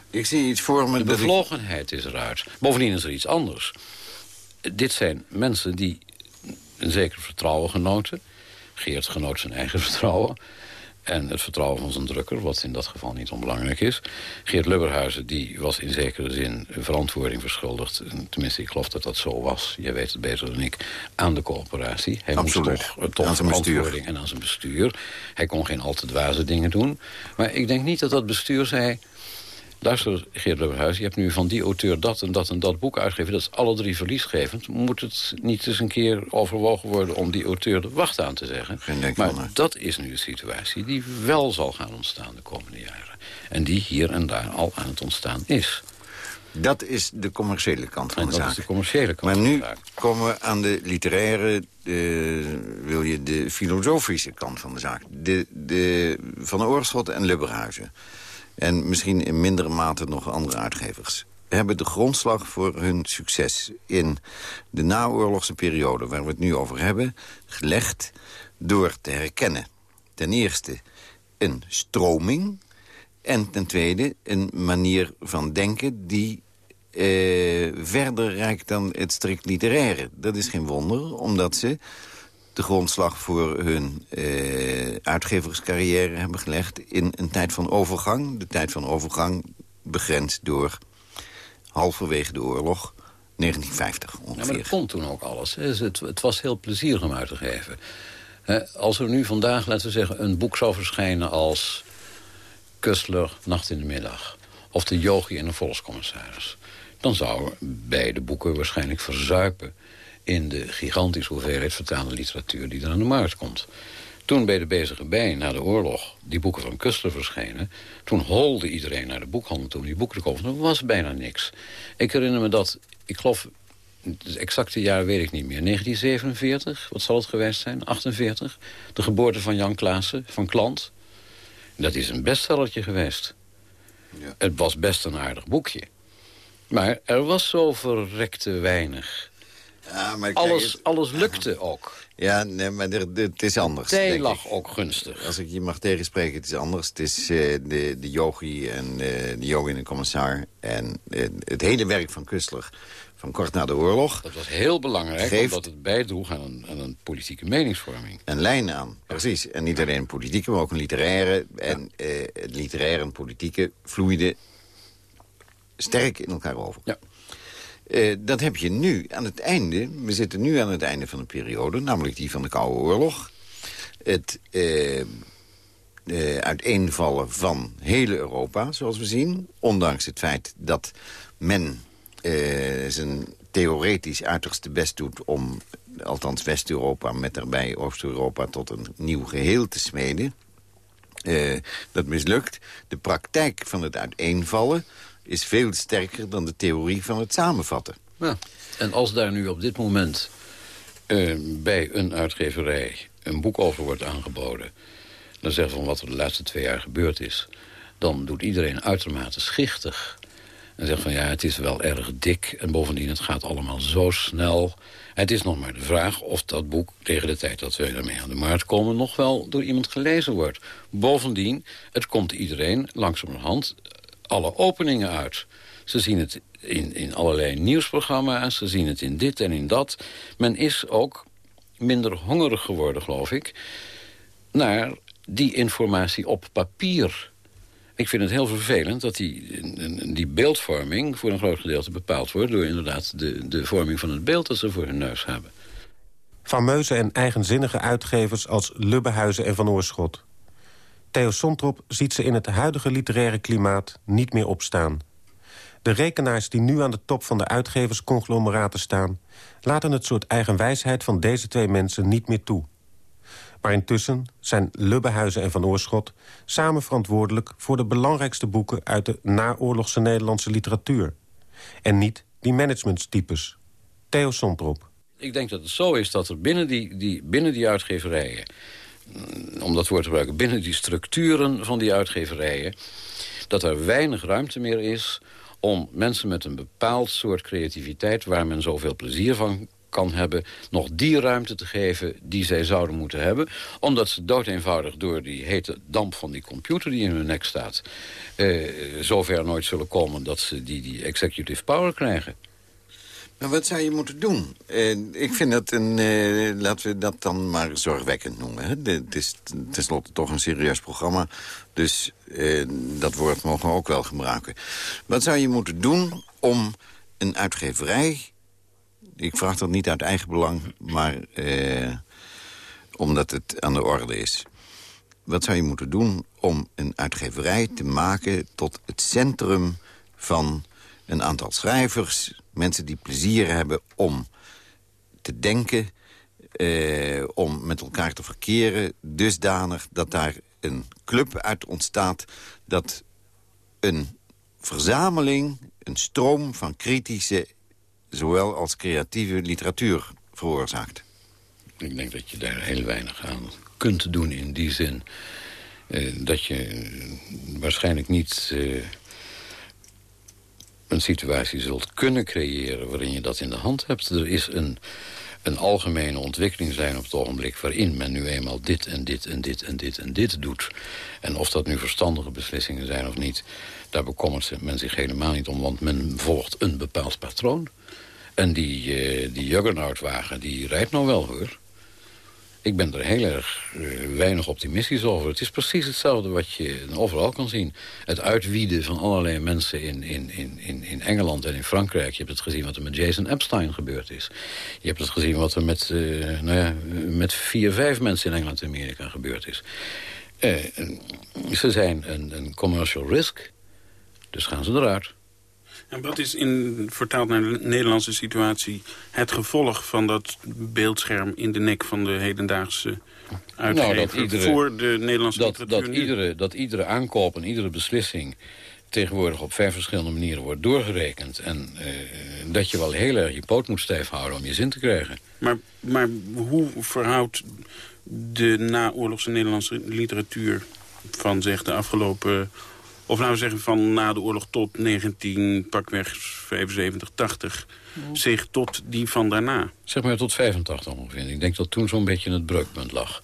Ik zie iets voor me... De ik- bevlogenheid is eruit. Bovendien is er iets anders. Dit zijn mensen die een zeker vertrouwen genoten. Geert genoot zijn eigen (laughs) vertrouwen. En het vertrouwen van zijn drukker, wat in dat geval niet onbelangrijk is. Geert Lubberhuizen die was in zekere zin verantwoording verschuldigd. Tenminste, ik geloof dat dat zo was. Jij weet het beter dan ik. Aan de coöperatie. Hij Absoluut. moest toch, eh, toch Aan zijn verantwoording en aan zijn bestuur. Hij kon geen al te dwaze dingen doen. Maar ik denk niet dat dat bestuur zei... Luister, Geert Lubberhuis, je hebt nu van die auteur dat en dat en dat boek uitgegeven. Dat is alle drie verliesgevend. Moet het niet eens een keer overwogen worden om die auteur de wacht aan te zeggen? Geen maar van, dat is nu de situatie die wel zal gaan ontstaan de komende jaren. En die hier en daar al aan het ontstaan is. Dat is de commerciële kant van En de dat zaak. is de commerciële kant Maar van de nu komen we aan de literaire, eh, wil je de filosofische kant van de zaak. De, de, van Oorschot en Lubberhuizen. En misschien in mindere mate nog andere uitgevers. Hebben de grondslag voor hun succes in de naoorlogse periode... waar we het nu over hebben, gelegd door te herkennen. Ten eerste een stroming en ten tweede een manier van denken... die eh, verder reikt dan het strikt literaire. Dat is geen wonder, omdat ze de grondslag voor hun eh, uitgeverscarrière hebben gelegd... in een tijd van overgang. De tijd van overgang begrensd door halverwege de oorlog 1950 Ja, maar ongeveer. dat kon toen ook alles. hè. Het, het was heel plezierig om uit te geven. Als er nu vandaag, laten we zeggen, een boek zou verschijnen als... Kustler, Nacht in de Middag. Of de Yogi en de Volkscommissaris. Dan zouden beide boeken waarschijnlijk verzuipen... in de gigantische hoeveelheid vertaalde literatuur die er aan de markt komt. Toen bij de bezige bij, na de oorlog, die boeken van Kustler verschenen... toen holde iedereen naar de boekhandel toen die boeken kochten. Er was bijna niks. Ik herinner me dat, ik geloof, het exacte jaar weet ik niet meer. 1947, wat zal het geweest zijn? 48. De geboorte van Jan Klaassen, van Klant. Dat is een bestsellertje geweest. Ja. Het was best een aardig boekje. Maar er was zo verrekte weinig. Ja, maar alles, alles lukte ook. Ja, nee, maar het is anders. Hij lag ook gunstig. Als ik je mag tegenspreken, het is anders. Het is uh, de, de yogi en uh, de yogi en de commissar. En uh, het hele werk van Kustler, van kort na de oorlog... Dat was heel belangrijk, geeft omdat het bijdroeg aan een, aan een politieke meningsvorming. Een lijn aan, precies. En niet alleen een politieke, maar ook een literaire. En ja. het literaire en politieke vloeide sterk in elkaar over. Ja. Uh, dat heb je nu aan het einde. We zitten nu aan het einde van een periode, namelijk die van de Koude Oorlog. Het uh, uh, uiteenvallen van hele Europa, zoals we zien. Ondanks het feit dat men zijn theoretisch uiterste best doet... om, althans West-Europa met daarbij Oost-Europa... tot een nieuw geheel te smeden. dat mislukt. De praktijk van het uiteenvallen is veel sterker dan de theorie van het samenvatten. Ja. En als daar nu op dit moment uh, bij een uitgeverij een boek over wordt aangeboden... dan zeggen van wat er de laatste twee jaar gebeurd is... dan doet iedereen uitermate schichtig. En zegt van ja, het is wel erg dik en bovendien het gaat allemaal zo snel... Het is nog maar de vraag of dat boek tegen de tijd dat we ermee aan de markt komen... nog wel door iemand gelezen wordt. Bovendien, het komt iedereen langzamerhand alle openingen uit. Ze zien het in, in allerlei nieuwsprogramma's, ze zien het in dit en in dat. Men is ook minder hongerig geworden, geloof ik... naar die informatie op papier. Ik vind het heel vervelend dat die, die beeldvorming... voor een groot gedeelte bepaald wordt... door inderdaad de, de vorming van het beeld dat ze voor hun neus hebben. Fameuze en eigenzinnige uitgevers als Lubbehuizen en Van Oorschot. Theo Sontrop ziet ze in het huidige literaire klimaat niet meer opstaan. De rekenaars die nu aan de top van de uitgeversconglomeraten staan... laten het soort eigenwijsheid van deze twee mensen niet meer toe. Maar intussen zijn Lubbehuizen en Van Oorschot... samen verantwoordelijk voor de belangrijkste boeken... uit de naoorlogse Nederlandse literatuur. En niet die managementstypes. Theo Sontrop. Ik denk dat het zo is dat er binnen die, die, binnen die uitgeverijen om dat woord te gebruiken, binnen die structuren van die uitgeverijen... dat er weinig ruimte meer is om mensen met een bepaald soort creativiteit... waar men zoveel plezier van kan hebben... nog die ruimte te geven die zij zouden moeten hebben. Omdat ze dood eenvoudig door die hete damp van die computer die in hun nek staat... Eh, zover nooit zullen komen dat ze die, die executive power krijgen. Wat zou je moeten doen? Uh, ik vind dat een, uh, laten we dat dan maar zorgwekkend noemen. Hè? Het is tenslotte toch een serieus programma. Dus uh, dat woord mogen we ook wel gebruiken. Wat zou je moeten doen om een uitgeverij... Ik vraag dat niet uit eigen belang, maar omdat het aan de orde is. Wat zou je moeten doen om een uitgeverij te maken... tot het centrum van een aantal schrijvers Mensen die plezier hebben om te denken, eh, om met elkaar te verkeren... dusdanig dat daar een club uit ontstaat... dat een verzameling, een stroom van kritische... zowel als creatieve literatuur veroorzaakt. Ik denk dat je daar heel weinig aan kunt doen in die zin... Eh, dat je waarschijnlijk niet... Eh, een situatie zult kunnen creëren... waarin je dat in de hand hebt. Er is een, een algemene ontwikkeling zijn op het ogenblik... waarin men nu eenmaal dit en dit en dit en dit en dit doet. En of dat nu verstandige beslissingen zijn of niet... daar bekommert men zich helemaal niet om, want men volgt een bepaald patroon. En die, uh, die Juggernaut-wagen, die rijdt nou wel, hoor. Ik ben er heel erg uh, weinig optimistisch over. Het is precies hetzelfde wat je overal kan zien. Het uitwieden van allerlei mensen in, in, in, in Engeland en in Frankrijk. Je hebt het gezien wat er met Jason Epstein gebeurd is. Je hebt het gezien wat er met, uh, nou ja, met vier, vijf mensen in Engeland en Amerika gebeurd is. Uh, ze zijn een, een commercial risk. Dus gaan ze eruit. En wat is in, vertaald naar de Nederlandse situatie... het gevolg van dat beeldscherm in de nek van de hedendaagse uitgever Nou, dat iedere- voor de Nederlandse dat, literatuur dat, iedere, dat iedere aankoop en iedere beslissing tegenwoordig op vijf verschillende manieren wordt doorgerekend. En eh, dat je wel heel erg je poot moet stijf houden om je zin te krijgen. Maar, maar hoe verhoudt de naoorlogse Nederlandse literatuur van zeg de afgelopen... of nou zeggen van na de oorlog tot 19, pakweg 75, 80... zich tot die van daarna? Zeg maar tot 85 ongeveer. Ik denk dat toen zo'n beetje het breukpunt lag.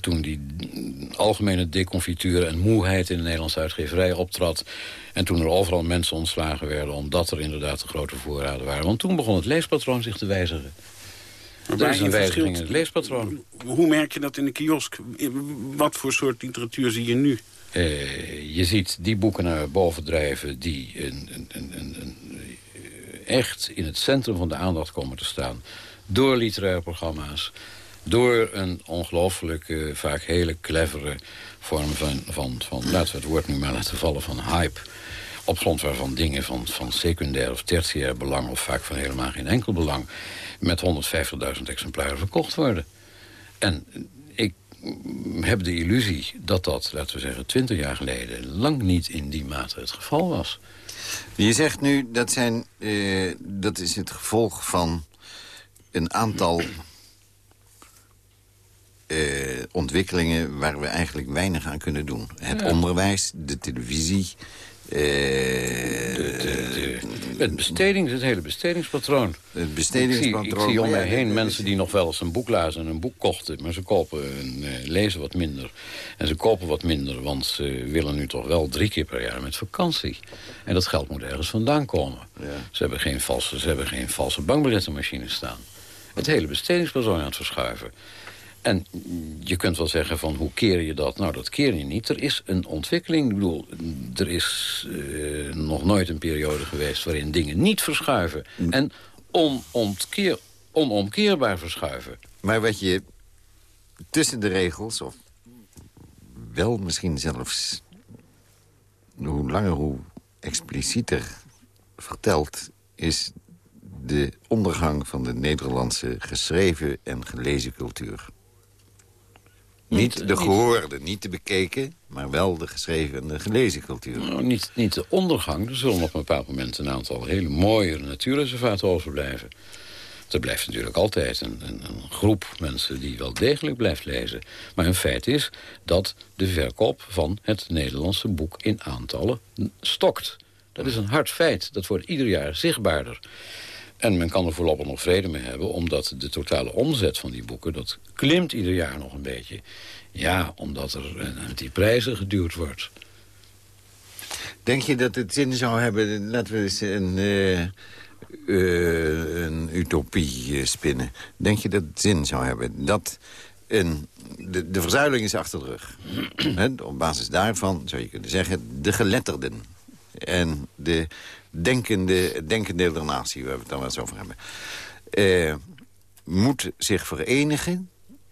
Toen die algemene deconfituur en moeheid in de Nederlandse uitgeverij optrad. En toen er overal mensen ontslagen werden... omdat er inderdaad te grote voorraden waren. Want toen begon het leespatroon zich te wijzigen. Maar is waarin een wijziging in het leespatroon. Hoe merk je dat in de kiosk? Wat voor soort literatuur zie je nu? Eh, je ziet die boeken naar boven drijven... die een, een, een, eh, echt in het centrum van de aandacht komen te staan... door literaire programma's... door een ongelooflijk, vaak hele clevere vorm van, van, van... laten we het woord nu maar laten vallen, van hype... op grond waarvan dingen van, van secundair of tertiair belang... of vaak van helemaal geen enkel belang... met 150.000 exemplaren verkocht worden. En heb de illusie dat dat, laten we zeggen, 20 jaar geleden... lang niet in die mate het geval was. Je zegt nu, dat, zijn, eh, dat is het gevolg van een aantal eh, ontwikkelingen... waar we eigenlijk weinig aan kunnen doen. Het Ja. onderwijs, de televisie... eh, Het, bestedings, het hele bestedingspatroon. Het bestedingspatroon. Ik zie, ik zie om mij heen mensen die nog wel eens een boek lazen en een boek kochten... maar ze kopen en eh, lezen wat minder. En ze kopen wat minder, want ze willen nu toch wel drie keer per jaar met vakantie. En dat geld moet ergens vandaan komen. Ze, hebben geen valse, ze hebben geen valse bankbiljettenmachines staan. Het hele bestedingspatroon aan het verschuiven. En je kunt wel zeggen van hoe keer je dat? Nou, dat keer je niet. Er is een ontwikkeling. Ik bedoel, er is eh, nog nooit een periode geweest... waarin dingen niet verschuiven. En onomkeer, onomkeerbaar verschuiven. Maar wat je tussen de regels, of wel misschien zelfs... hoe langer, hoe explicieter vertelt... is de ondergang van de Nederlandse geschreven en gelezen cultuur. Niet de gehoorde, niet de bekeken, maar wel de geschreven en de gelezen cultuur. Nou, niet, niet de ondergang. Er zullen op een bepaald moment een aantal hele mooie natuurreservaten overblijven. Er blijft natuurlijk altijd een, een, een groep mensen die wel degelijk blijft lezen. Maar een feit is dat de verkoop van het Nederlandse boek in aantallen stokt. Dat is een hard feit. Dat wordt ieder jaar zichtbaarder. En men kan er voorlopig nog vrede mee hebben... omdat de totale omzet van die boeken... dat klimt ieder jaar nog een beetje. Ja, omdat er die prijzen geduwd wordt. Denk je dat het zin zou hebben, laten we eens een, eh, eh, een utopie eh, spinnen. Denk je dat het zin zou hebben dat een, de, verzuiling is achter de rug. (clears throat) Op basis daarvan zou je kunnen zeggen de geletterden en de denkende, denkende natie, waar we het dan wel eens over hebben, eh, moet zich verenigen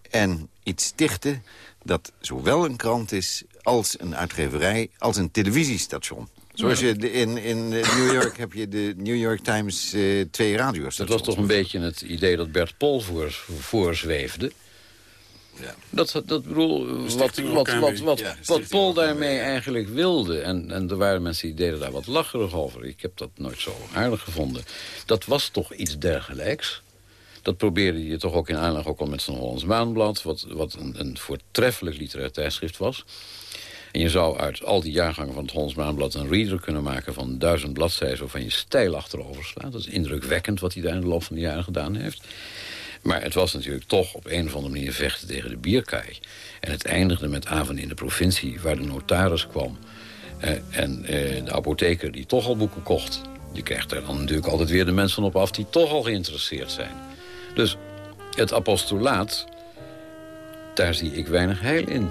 en iets stichten dat zowel een krant is als een uitgeverij, als een televisiestation. Zoals je de- in, in eh, New York heb je de New York Times eh, twee radiostations. Dat was toch een beetje het idee dat Bert Pol voor, voorzweefde. Ja. Dat, dat bedoel, wat, wat, wat, wat, Ja, OKW, daarmee ja. eigenlijk wilde. En, en er waren mensen die deden daar wat lacherig over. Ik heb dat nooit zo aardig gevonden. Dat was toch iets dergelijks. Dat probeerde je toch ook in aanleg ook al met zo'n Hollands Maanblad... wat, wat een, een voortreffelijk literair tijdschrift was. En je zou uit al die jaargangen van het Hollands Maanblad... een reader kunnen maken van duizend bladzijden... waarvan je stijl achterover slaat. Dat is indrukwekkend wat hij daar in de loop van de jaren gedaan heeft. Maar het was natuurlijk toch op een of andere manier vechten tegen de bierkaai. En het eindigde met avonden in de provincie... waar de notaris kwam eh, en eh, de apotheker die toch al boeken kocht. Je krijgt er dan natuurlijk altijd weer de mensen op af... die toch al geïnteresseerd zijn. Dus het apostolaat, daar zie ik weinig heil in.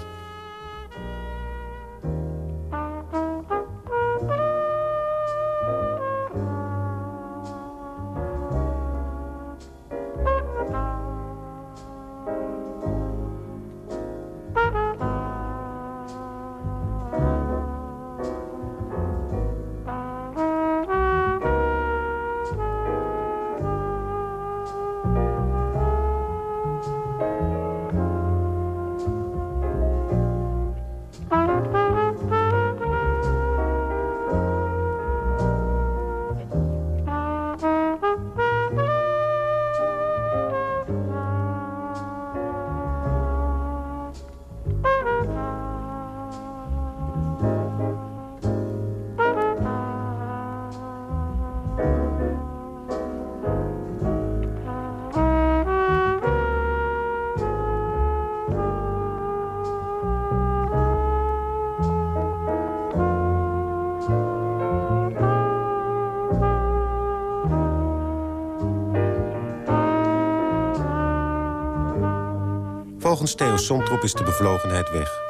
Volgens Sontrop is de bevlogenheid weg.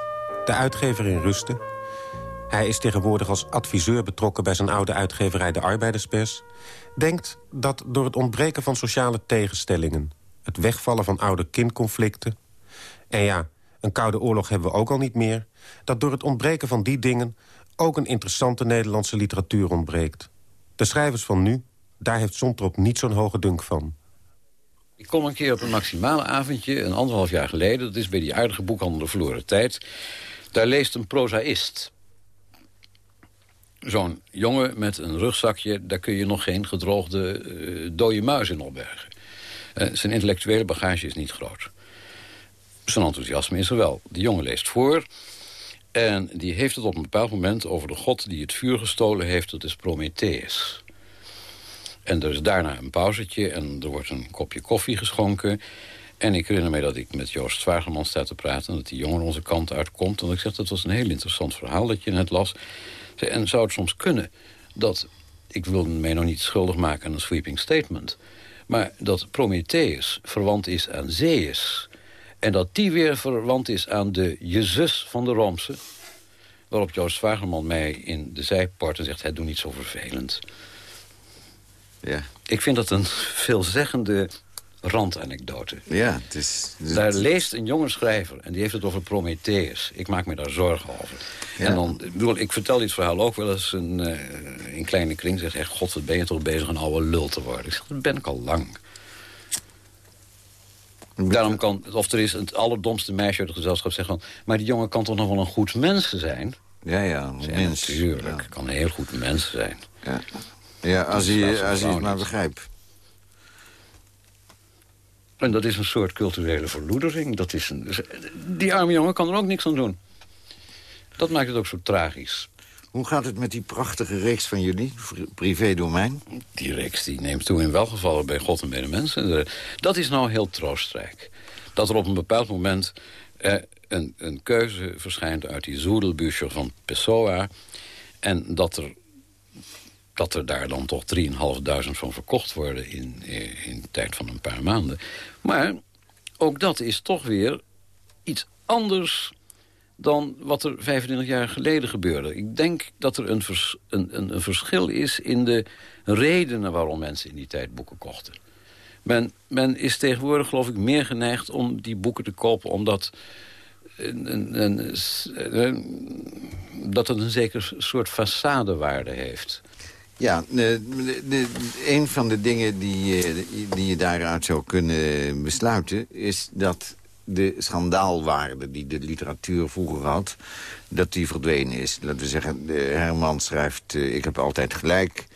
De uitgever in rusten. Hij is tegenwoordig als adviseur betrokken bij zijn oude uitgeverij De Arbeiderspers. Denkt dat door het ontbreken van sociale tegenstellingen... het wegvallen van oude kindconflicten... en ja, een koude oorlog hebben we ook al niet meer... dat door het ontbreken van die dingen ook een interessante Nederlandse literatuur ontbreekt. De schrijvers van nu, daar heeft Sontrop niet zo'n hoge dunk van. Ik kom een keer op een maximale avondje, een anderhalf jaar geleden... dat is bij die aardige boekhandel De Verloren Tijd. Daar leest een prozaïst. Zo'n jongen met een rugzakje... daar kun je nog geen gedroogde uh, dode muis in opbergen. Uh, zijn intellectuele bagage is niet groot. Zijn enthousiasme is er wel. De jongen leest voor... En die heeft het op een bepaald moment over de god die het vuur gestolen heeft. Dat is Prometheus. En er is daarna een pauzetje en er wordt een kopje koffie geschonken. En ik herinner me dat ik met Joost Zwagerman sta te praten... en dat die jongen onze kant uitkomt. En ik zeg, dat was een heel interessant verhaal dat je net las. En zou het soms kunnen dat... ik wil mij nog niet schuldig maken aan een sweeping statement... maar dat Prometheus verwant is aan Zeus... En dat die weer verwant is aan de Jezus van de Romse. Waarop Joost Zwagerman mij in de zijporten zegt... hij doet niet zo vervelend. Ja. Ik vind dat een veelzeggende randanekdote. Ja, het is... Daar leest een jonge schrijver en die heeft het over Prometheus. Ik maak me daar zorgen over. Ja. En dan, ik, bedoel, ik vertel dit verhaal ook wel eens een, uh, in kleine kring. Zegt, echt, god, wat ben je toch bezig een oude lul te worden. Ik zeg, dat ben ik al lang. Daarom kan, of er is het allerdomste meisje uit het gezelschap zeggen... Van, maar die jongen kan toch nog wel een goed mens zijn? Ja, ja, een mens. Natuurlijk, Ja. kan een heel goed mens zijn. Ja, ja als je, als je het maar begrijpt. En dat is een soort culturele verloedering. Dat is een, die arme jongen kan er ook niks aan doen. Dat maakt het ook zo tragisch. Hoe gaat het met die prachtige reeks van jullie, Pri- privé-domein? Die reeks die neemt toe in welgevallen bij God en bij de mensen. Dat is nou heel troostrijk. Dat er op een bepaald moment eh, een, een keuze verschijnt... uit die Zoedelbücher van Pessoa... en dat er, dat er daar dan toch 3.500 van verkocht worden... In, eh, in de tijd van een paar maanden. Maar ook dat is toch weer iets anders dan wat er 25 jaar geleden gebeurde. Ik denk dat er een, vers- een, een, verschil is in de redenen waarom mensen in die tijd boeken kochten. Men, men is tegenwoordig, geloof ik, meer geneigd om die boeken te kopen... omdat dat het een zeker soort façadewaarde heeft. Ja, een van de dingen die, eh, die je daaruit zou kunnen besluiten... is dat de schandaalwaarde die de literatuur vroeger had... dat die verdwenen is. Laten we zeggen, Herman schrijft eh, Ik heb altijd gelijk.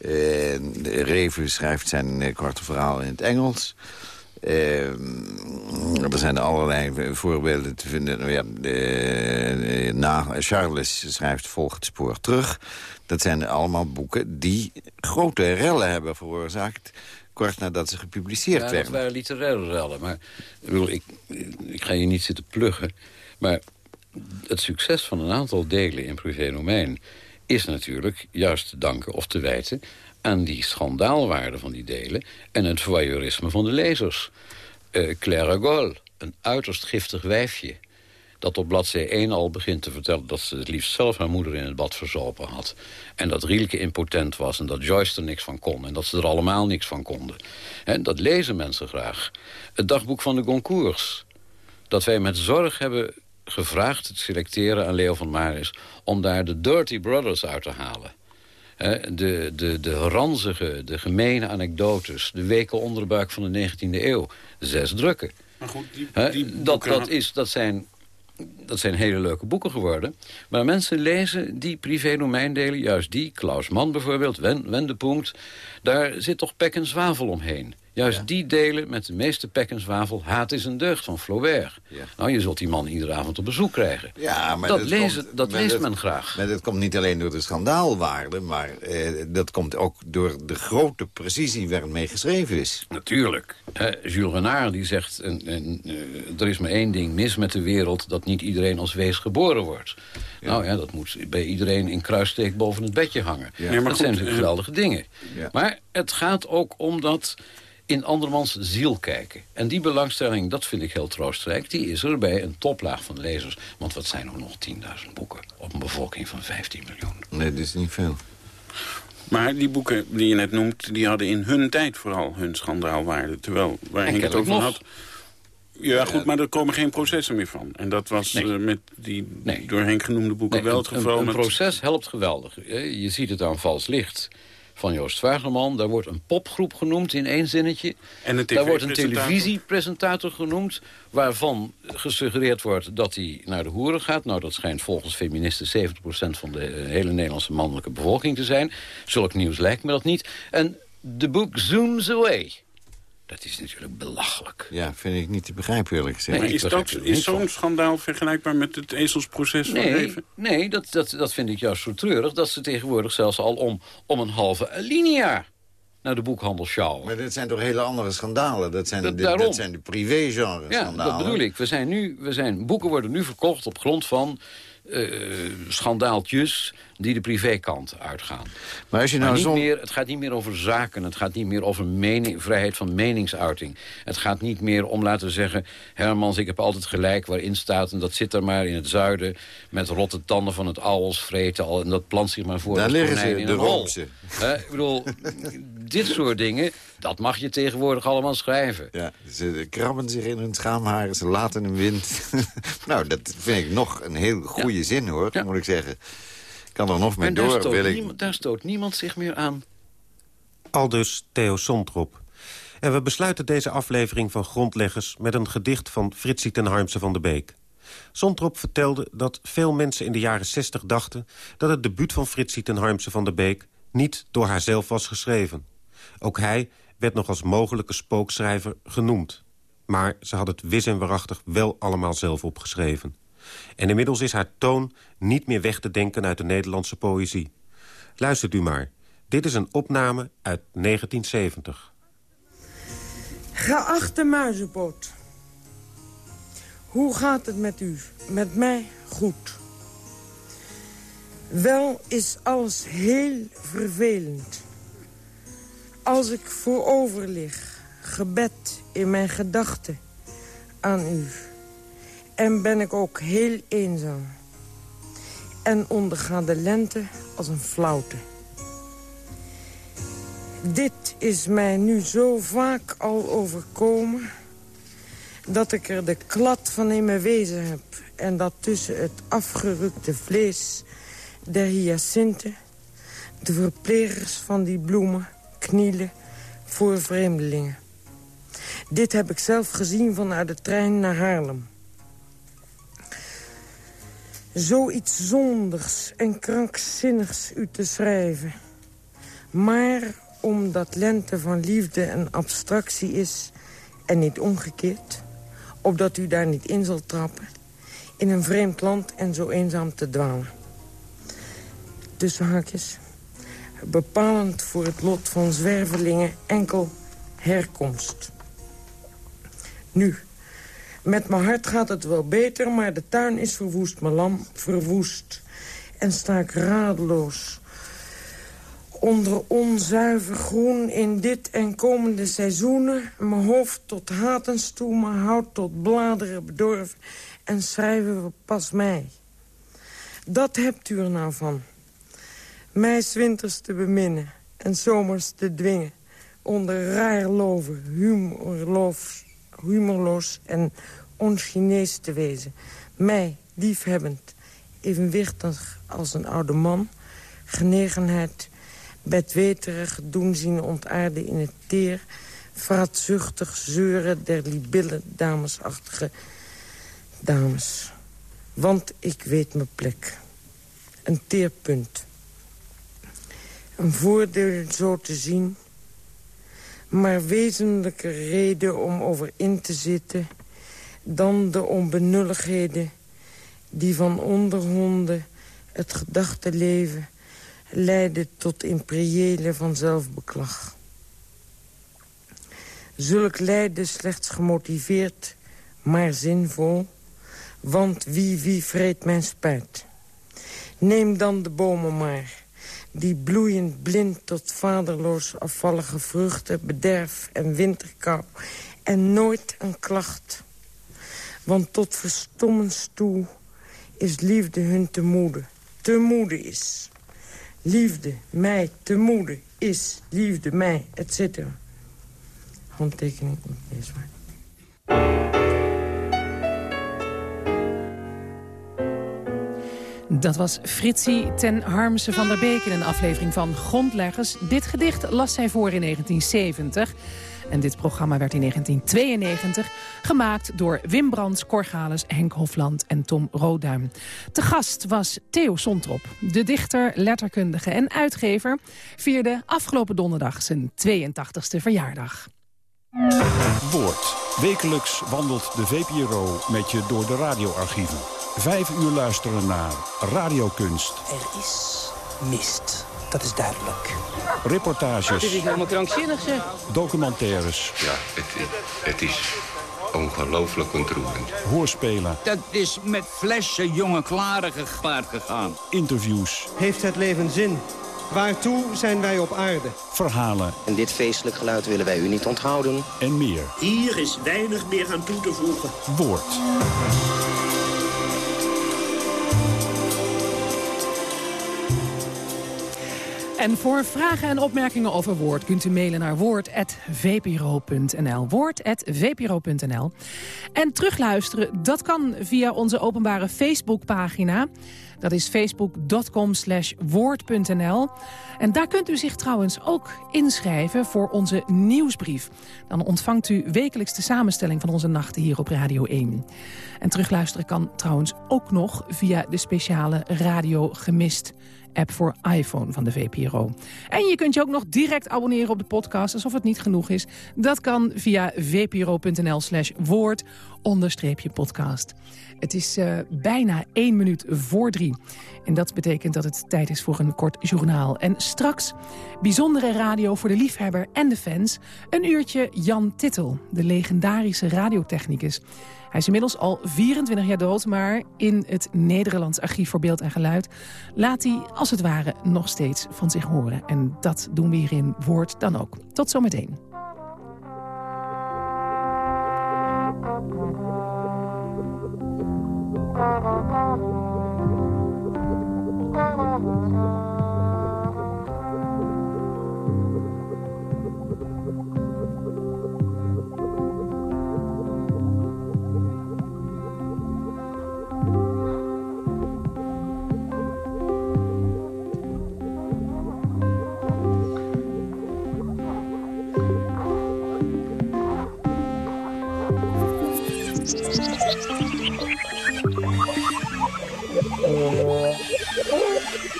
De Reven schrijft zijn korte verhaal in het Engels. Er zijn allerlei voorbeelden te vinden. Nou ja, Charles schrijft Volg het spoor terug. Dat zijn allemaal boeken die grote rellen hebben veroorzaakt... kort nadat ze gepubliceerd Ja, dat werden. waren literaire rellen. Maar ik, bedoel, ik, ik ga je niet zitten pluggen. Maar het succes van een aantal delen in privé-domein... is natuurlijk juist te danken of te wijten... aan die schandaalwaarde van die delen... en het voyeurisme van de lezers. Eh Clara Gaulle, een uiterst giftig wijfje... dat op bladzij 1 al begint te vertellen... dat ze het liefst zelf haar moeder in het bad verzopen had. En dat Rielke impotent was en dat Joyce er niks van kon... en dat ze er allemaal niks van konden. En dat lezen mensen graag. Het dagboek van de Goncourts. Dat wij met zorg hebben gevraagd te selecteren aan Leo van Maris... om daar de Dirty Brothers uit te halen. De, de, de ranzige, de gemene anekdotes... de weken onderbuik van de 19e eeuw. Zes drukken. Maar goed, die, dat, dat, is, dat, zijn, dat zijn hele leuke boeken geworden. Maar mensen lezen die privé-domeindelen, juist die, Klaus Mann bijvoorbeeld, Wen, Wendepunkt... daar zit toch pek en zwavel omheen. Juist die delen met de meeste pek en zwavel... Haat is een deugd van Flaubert. Ja. Nou, je zult die man iedere avond op bezoek krijgen. Ja, maar dat dat lezen, komt- dat maar leest dat- men graag. Maar dat komt niet alleen door de schandaalwaarde... maar eh, dat komt ook door de grote precisie waarmee geschreven is. Natuurlijk. Hè, Jules Renard die zegt, en, en, eh, er is maar één ding mis met de wereld... dat niet iedereen als wees geboren wordt. Nou ja, dat moet bij iedereen in kruissteek boven het bedje hangen. Nee, maar dat goed, zijn natuurlijk eh, geweldige dingen. Ja. Maar het gaat ook om dat in andermans ziel kijken. En die belangstelling, dat vind ik heel troostrijk... die is er bij een toplaag van lezers. Want wat zijn er nog 10.000 boeken op een bevolking van 15 miljoen? Nee, dat is niet veel. Maar die boeken die je net noemt, die hadden in hun tijd vooral hun schandaalwaarde. Terwijl waar Henk het over had... Ja, goed, maar er komen geen processen meer van. En dat was Nee. eh, met die Nee. door Henk genoemde boeken Nee, wel een- het geval. Een, een met- proces helpt geweldig. Je ziet het aan Vals Licht van Joost Zwageman. Daar wordt een popgroep genoemd in één zinnetje. En een Daar wordt een televisiepresentator genoemd... waarvan gesuggereerd wordt dat hij naar de hoeren gaat. Nou, dat schijnt volgens feministen 70% van de eh, hele Nederlandse mannelijke bevolking te zijn. Zulk nieuws lijkt me dat niet. En de boek Zooms Away. Dat is natuurlijk belachelijk. Ja, vind ik niet te begrijpen eerlijk gezegd. Nee, is, dat, van. zo'n schandaal vergelijkbaar met het ezelsproces van Nee, leven? nee dat, dat, dat vind ik juist zo treurig... dat ze tegenwoordig zelfs al om, om een halve alinea naar de boekhandel sjouwen. Maar dit zijn toch hele andere schandalen? Dat zijn, Dat- de, daarom. dat zijn de privé-genre Ja, schandalen. dat bedoel ik. We zijn nu, we zijn, boeken worden nu verkocht op grond van eh, schandaaltjes die de privékant uitgaan. Maar als je Maar nou niet meer, het gaat niet meer over zaken, het gaat niet meer over mening, vrijheid van meningsuiting. Het gaat niet meer om, laten we zeggen... Hermans, ik heb altijd gelijk waarin staat... en dat zit er maar in het zuiden met rotte tanden van het ouwels vreten... al en dat plant zich maar voor Daar liggen ze, in de. Hè, ik bedoel, (laughs) dit soort dingen, dat mag je tegenwoordig allemaal schrijven. Ja, ze krabben zich in hun schaamharen, ze laten een wind. (laughs) nou, dat vind ik nog een heel goede zin, hoor, Ja. moet ik zeggen. Kan er nog mee En daar door, stoot, wil ik... niemand, daar stoot niemand zich meer aan. Aldus Theo Sontrop. En we besluiten deze aflevering van Grondleggers... met een gedicht van Fritsie ten Harmse van de Beek. Sontrop vertelde dat veel mensen in de jaren 60 dachten... dat het debuut van Fritsie ten Harmse van de Beek... niet door haarzelf was geschreven. Ook hij werd nog als mogelijke spookschrijver genoemd. Maar ze had het wis en waarachtig wel allemaal zelf opgeschreven. En inmiddels is haar toon niet meer weg te denken uit de Nederlandse poëzie. Luistert u maar. Dit is een opname uit 1970. Geachte muizenpoot. Hoe gaat het met u? Met mij goed. Wel is alles heel vervelend. Als ik voorover lig, gebed in mijn gedachten aan u. En ben ik ook heel eenzaam. En onderga de lente als een flauwte. Dit is mij nu zo vaak al overkomen... dat ik er de klad van in mijn wezen heb. En dat tussen het afgerukte vlees der hyacinten... de verplegers van die bloemen knielen voor vreemdelingen. Dit heb ik zelf gezien vanuit de trein naar Haarlem. Zoiets zondigs en krankzinnigs u te schrijven. Maar omdat lente van liefde een abstractie is en niet omgekeerd... opdat u daar niet in zal trappen... in een vreemd land en zo eenzaam te dwalen. Tussen haakjes. Bepalend voor het lot van zwervelingen enkel herkomst. Nu, met mijn hart gaat het wel beter, maar de tuin is verwoest, mijn lam verwoest. En sta ik radeloos onder onzuiver groen in dit en komende seizoenen. Mijn hoofd tot hatens toe, mijn hout tot bladeren bedorven. En schrijven we pas mei. Dat hebt u er nou van. Mij winters te beminnen en zomers te dwingen. Onder raar loven, humorloos en onchinees te wezen. Mij, liefhebbend, evenwichtig als een oude man. Genegenheid, bedweterig doen zien ontaarden in het teer. Vraatzuchtig zeuren der libille damesachtige dames. Want ik weet mijn plek. Een teerpunt. Een voordeel zo te zien. Maar wezenlijke reden om over in te zitten... dan de onbenulligheden die van onderhonden het gedachtenleven leiden tot imperiële van zelfbeklag. Zulk lijden slechts gemotiveerd, maar zinvol... want wie wie vreet mijn spijt. Neem dan de bomen maar, die bloeiend blind tot vaderloos afvallige vruchten... bederf en winterkou en nooit een klacht. Want tot verstommens toe is liefde hun te moede. Te moede is. Liefde mij te moede is. Liefde mij, et cetera. Handtekening onleesbaar. Dat was Fritsie ten Harmse van der Beek in een aflevering van Grondleggers. Dit gedicht las zij voor in 1970. En dit programma werd in 1992 gemaakt door Wim Brands, Corgalis, Henk Hofland en Tom Roodduim. Te gast was Theo Sontrop, de dichter, letterkundige en uitgever... vierde afgelopen donderdag zijn 82e verjaardag. Woord. Wekelijks wandelt de VPRO met je door de radioarchieven. Vijf uur luisteren naar radiokunst. Er is mist, dat is duidelijk. Reportages. Dit is helemaal krankzinnig, zeg. Documentaires. Ja, het, het is ongelooflijk ontroerend. Hoorspelen. Dat is met flessen jonge klaren gepaard gegaan. Interviews. Heeft het leven zin? Waartoe zijn wij op aarde? Verhalen. En dit feestelijk geluid willen wij u niet onthouden. En meer. Hier is weinig meer aan toe te voegen. Woord. En voor vragen en opmerkingen over Woord kunt u mailen naar woord.vpro.nl. Woord.vpro.nl. En terugluisteren, dat kan via onze openbare Facebookpagina. Dat is facebook.com slash woord.nl. En daar kunt u zich trouwens ook inschrijven voor onze nieuwsbrief. Dan ontvangt u wekelijks de samenstelling van onze nachten hier op Radio 1. En terugluisteren kan trouwens ook nog via de speciale Radio Gemist app voor iPhone van de VPRO. En je kunt je ook nog direct abonneren op de podcast, alsof het niet genoeg is. Dat kan via vpro.nl slash woord onderstreepje podcast. Het is uh, bijna één minuut voor drie. En dat betekent dat het tijd is voor een kort journaal. En straks bijzondere radio voor de liefhebber en de fans. Een uurtje Jan Tittel, de legendarische radiotechnicus. Hij is inmiddels al 24 jaar dood, maar in het Nederlands Archief voor Beeld en Geluid... laat hij als het ware nog steeds van zich horen. En dat doen we hier in Woord dan ook. Tot zometeen.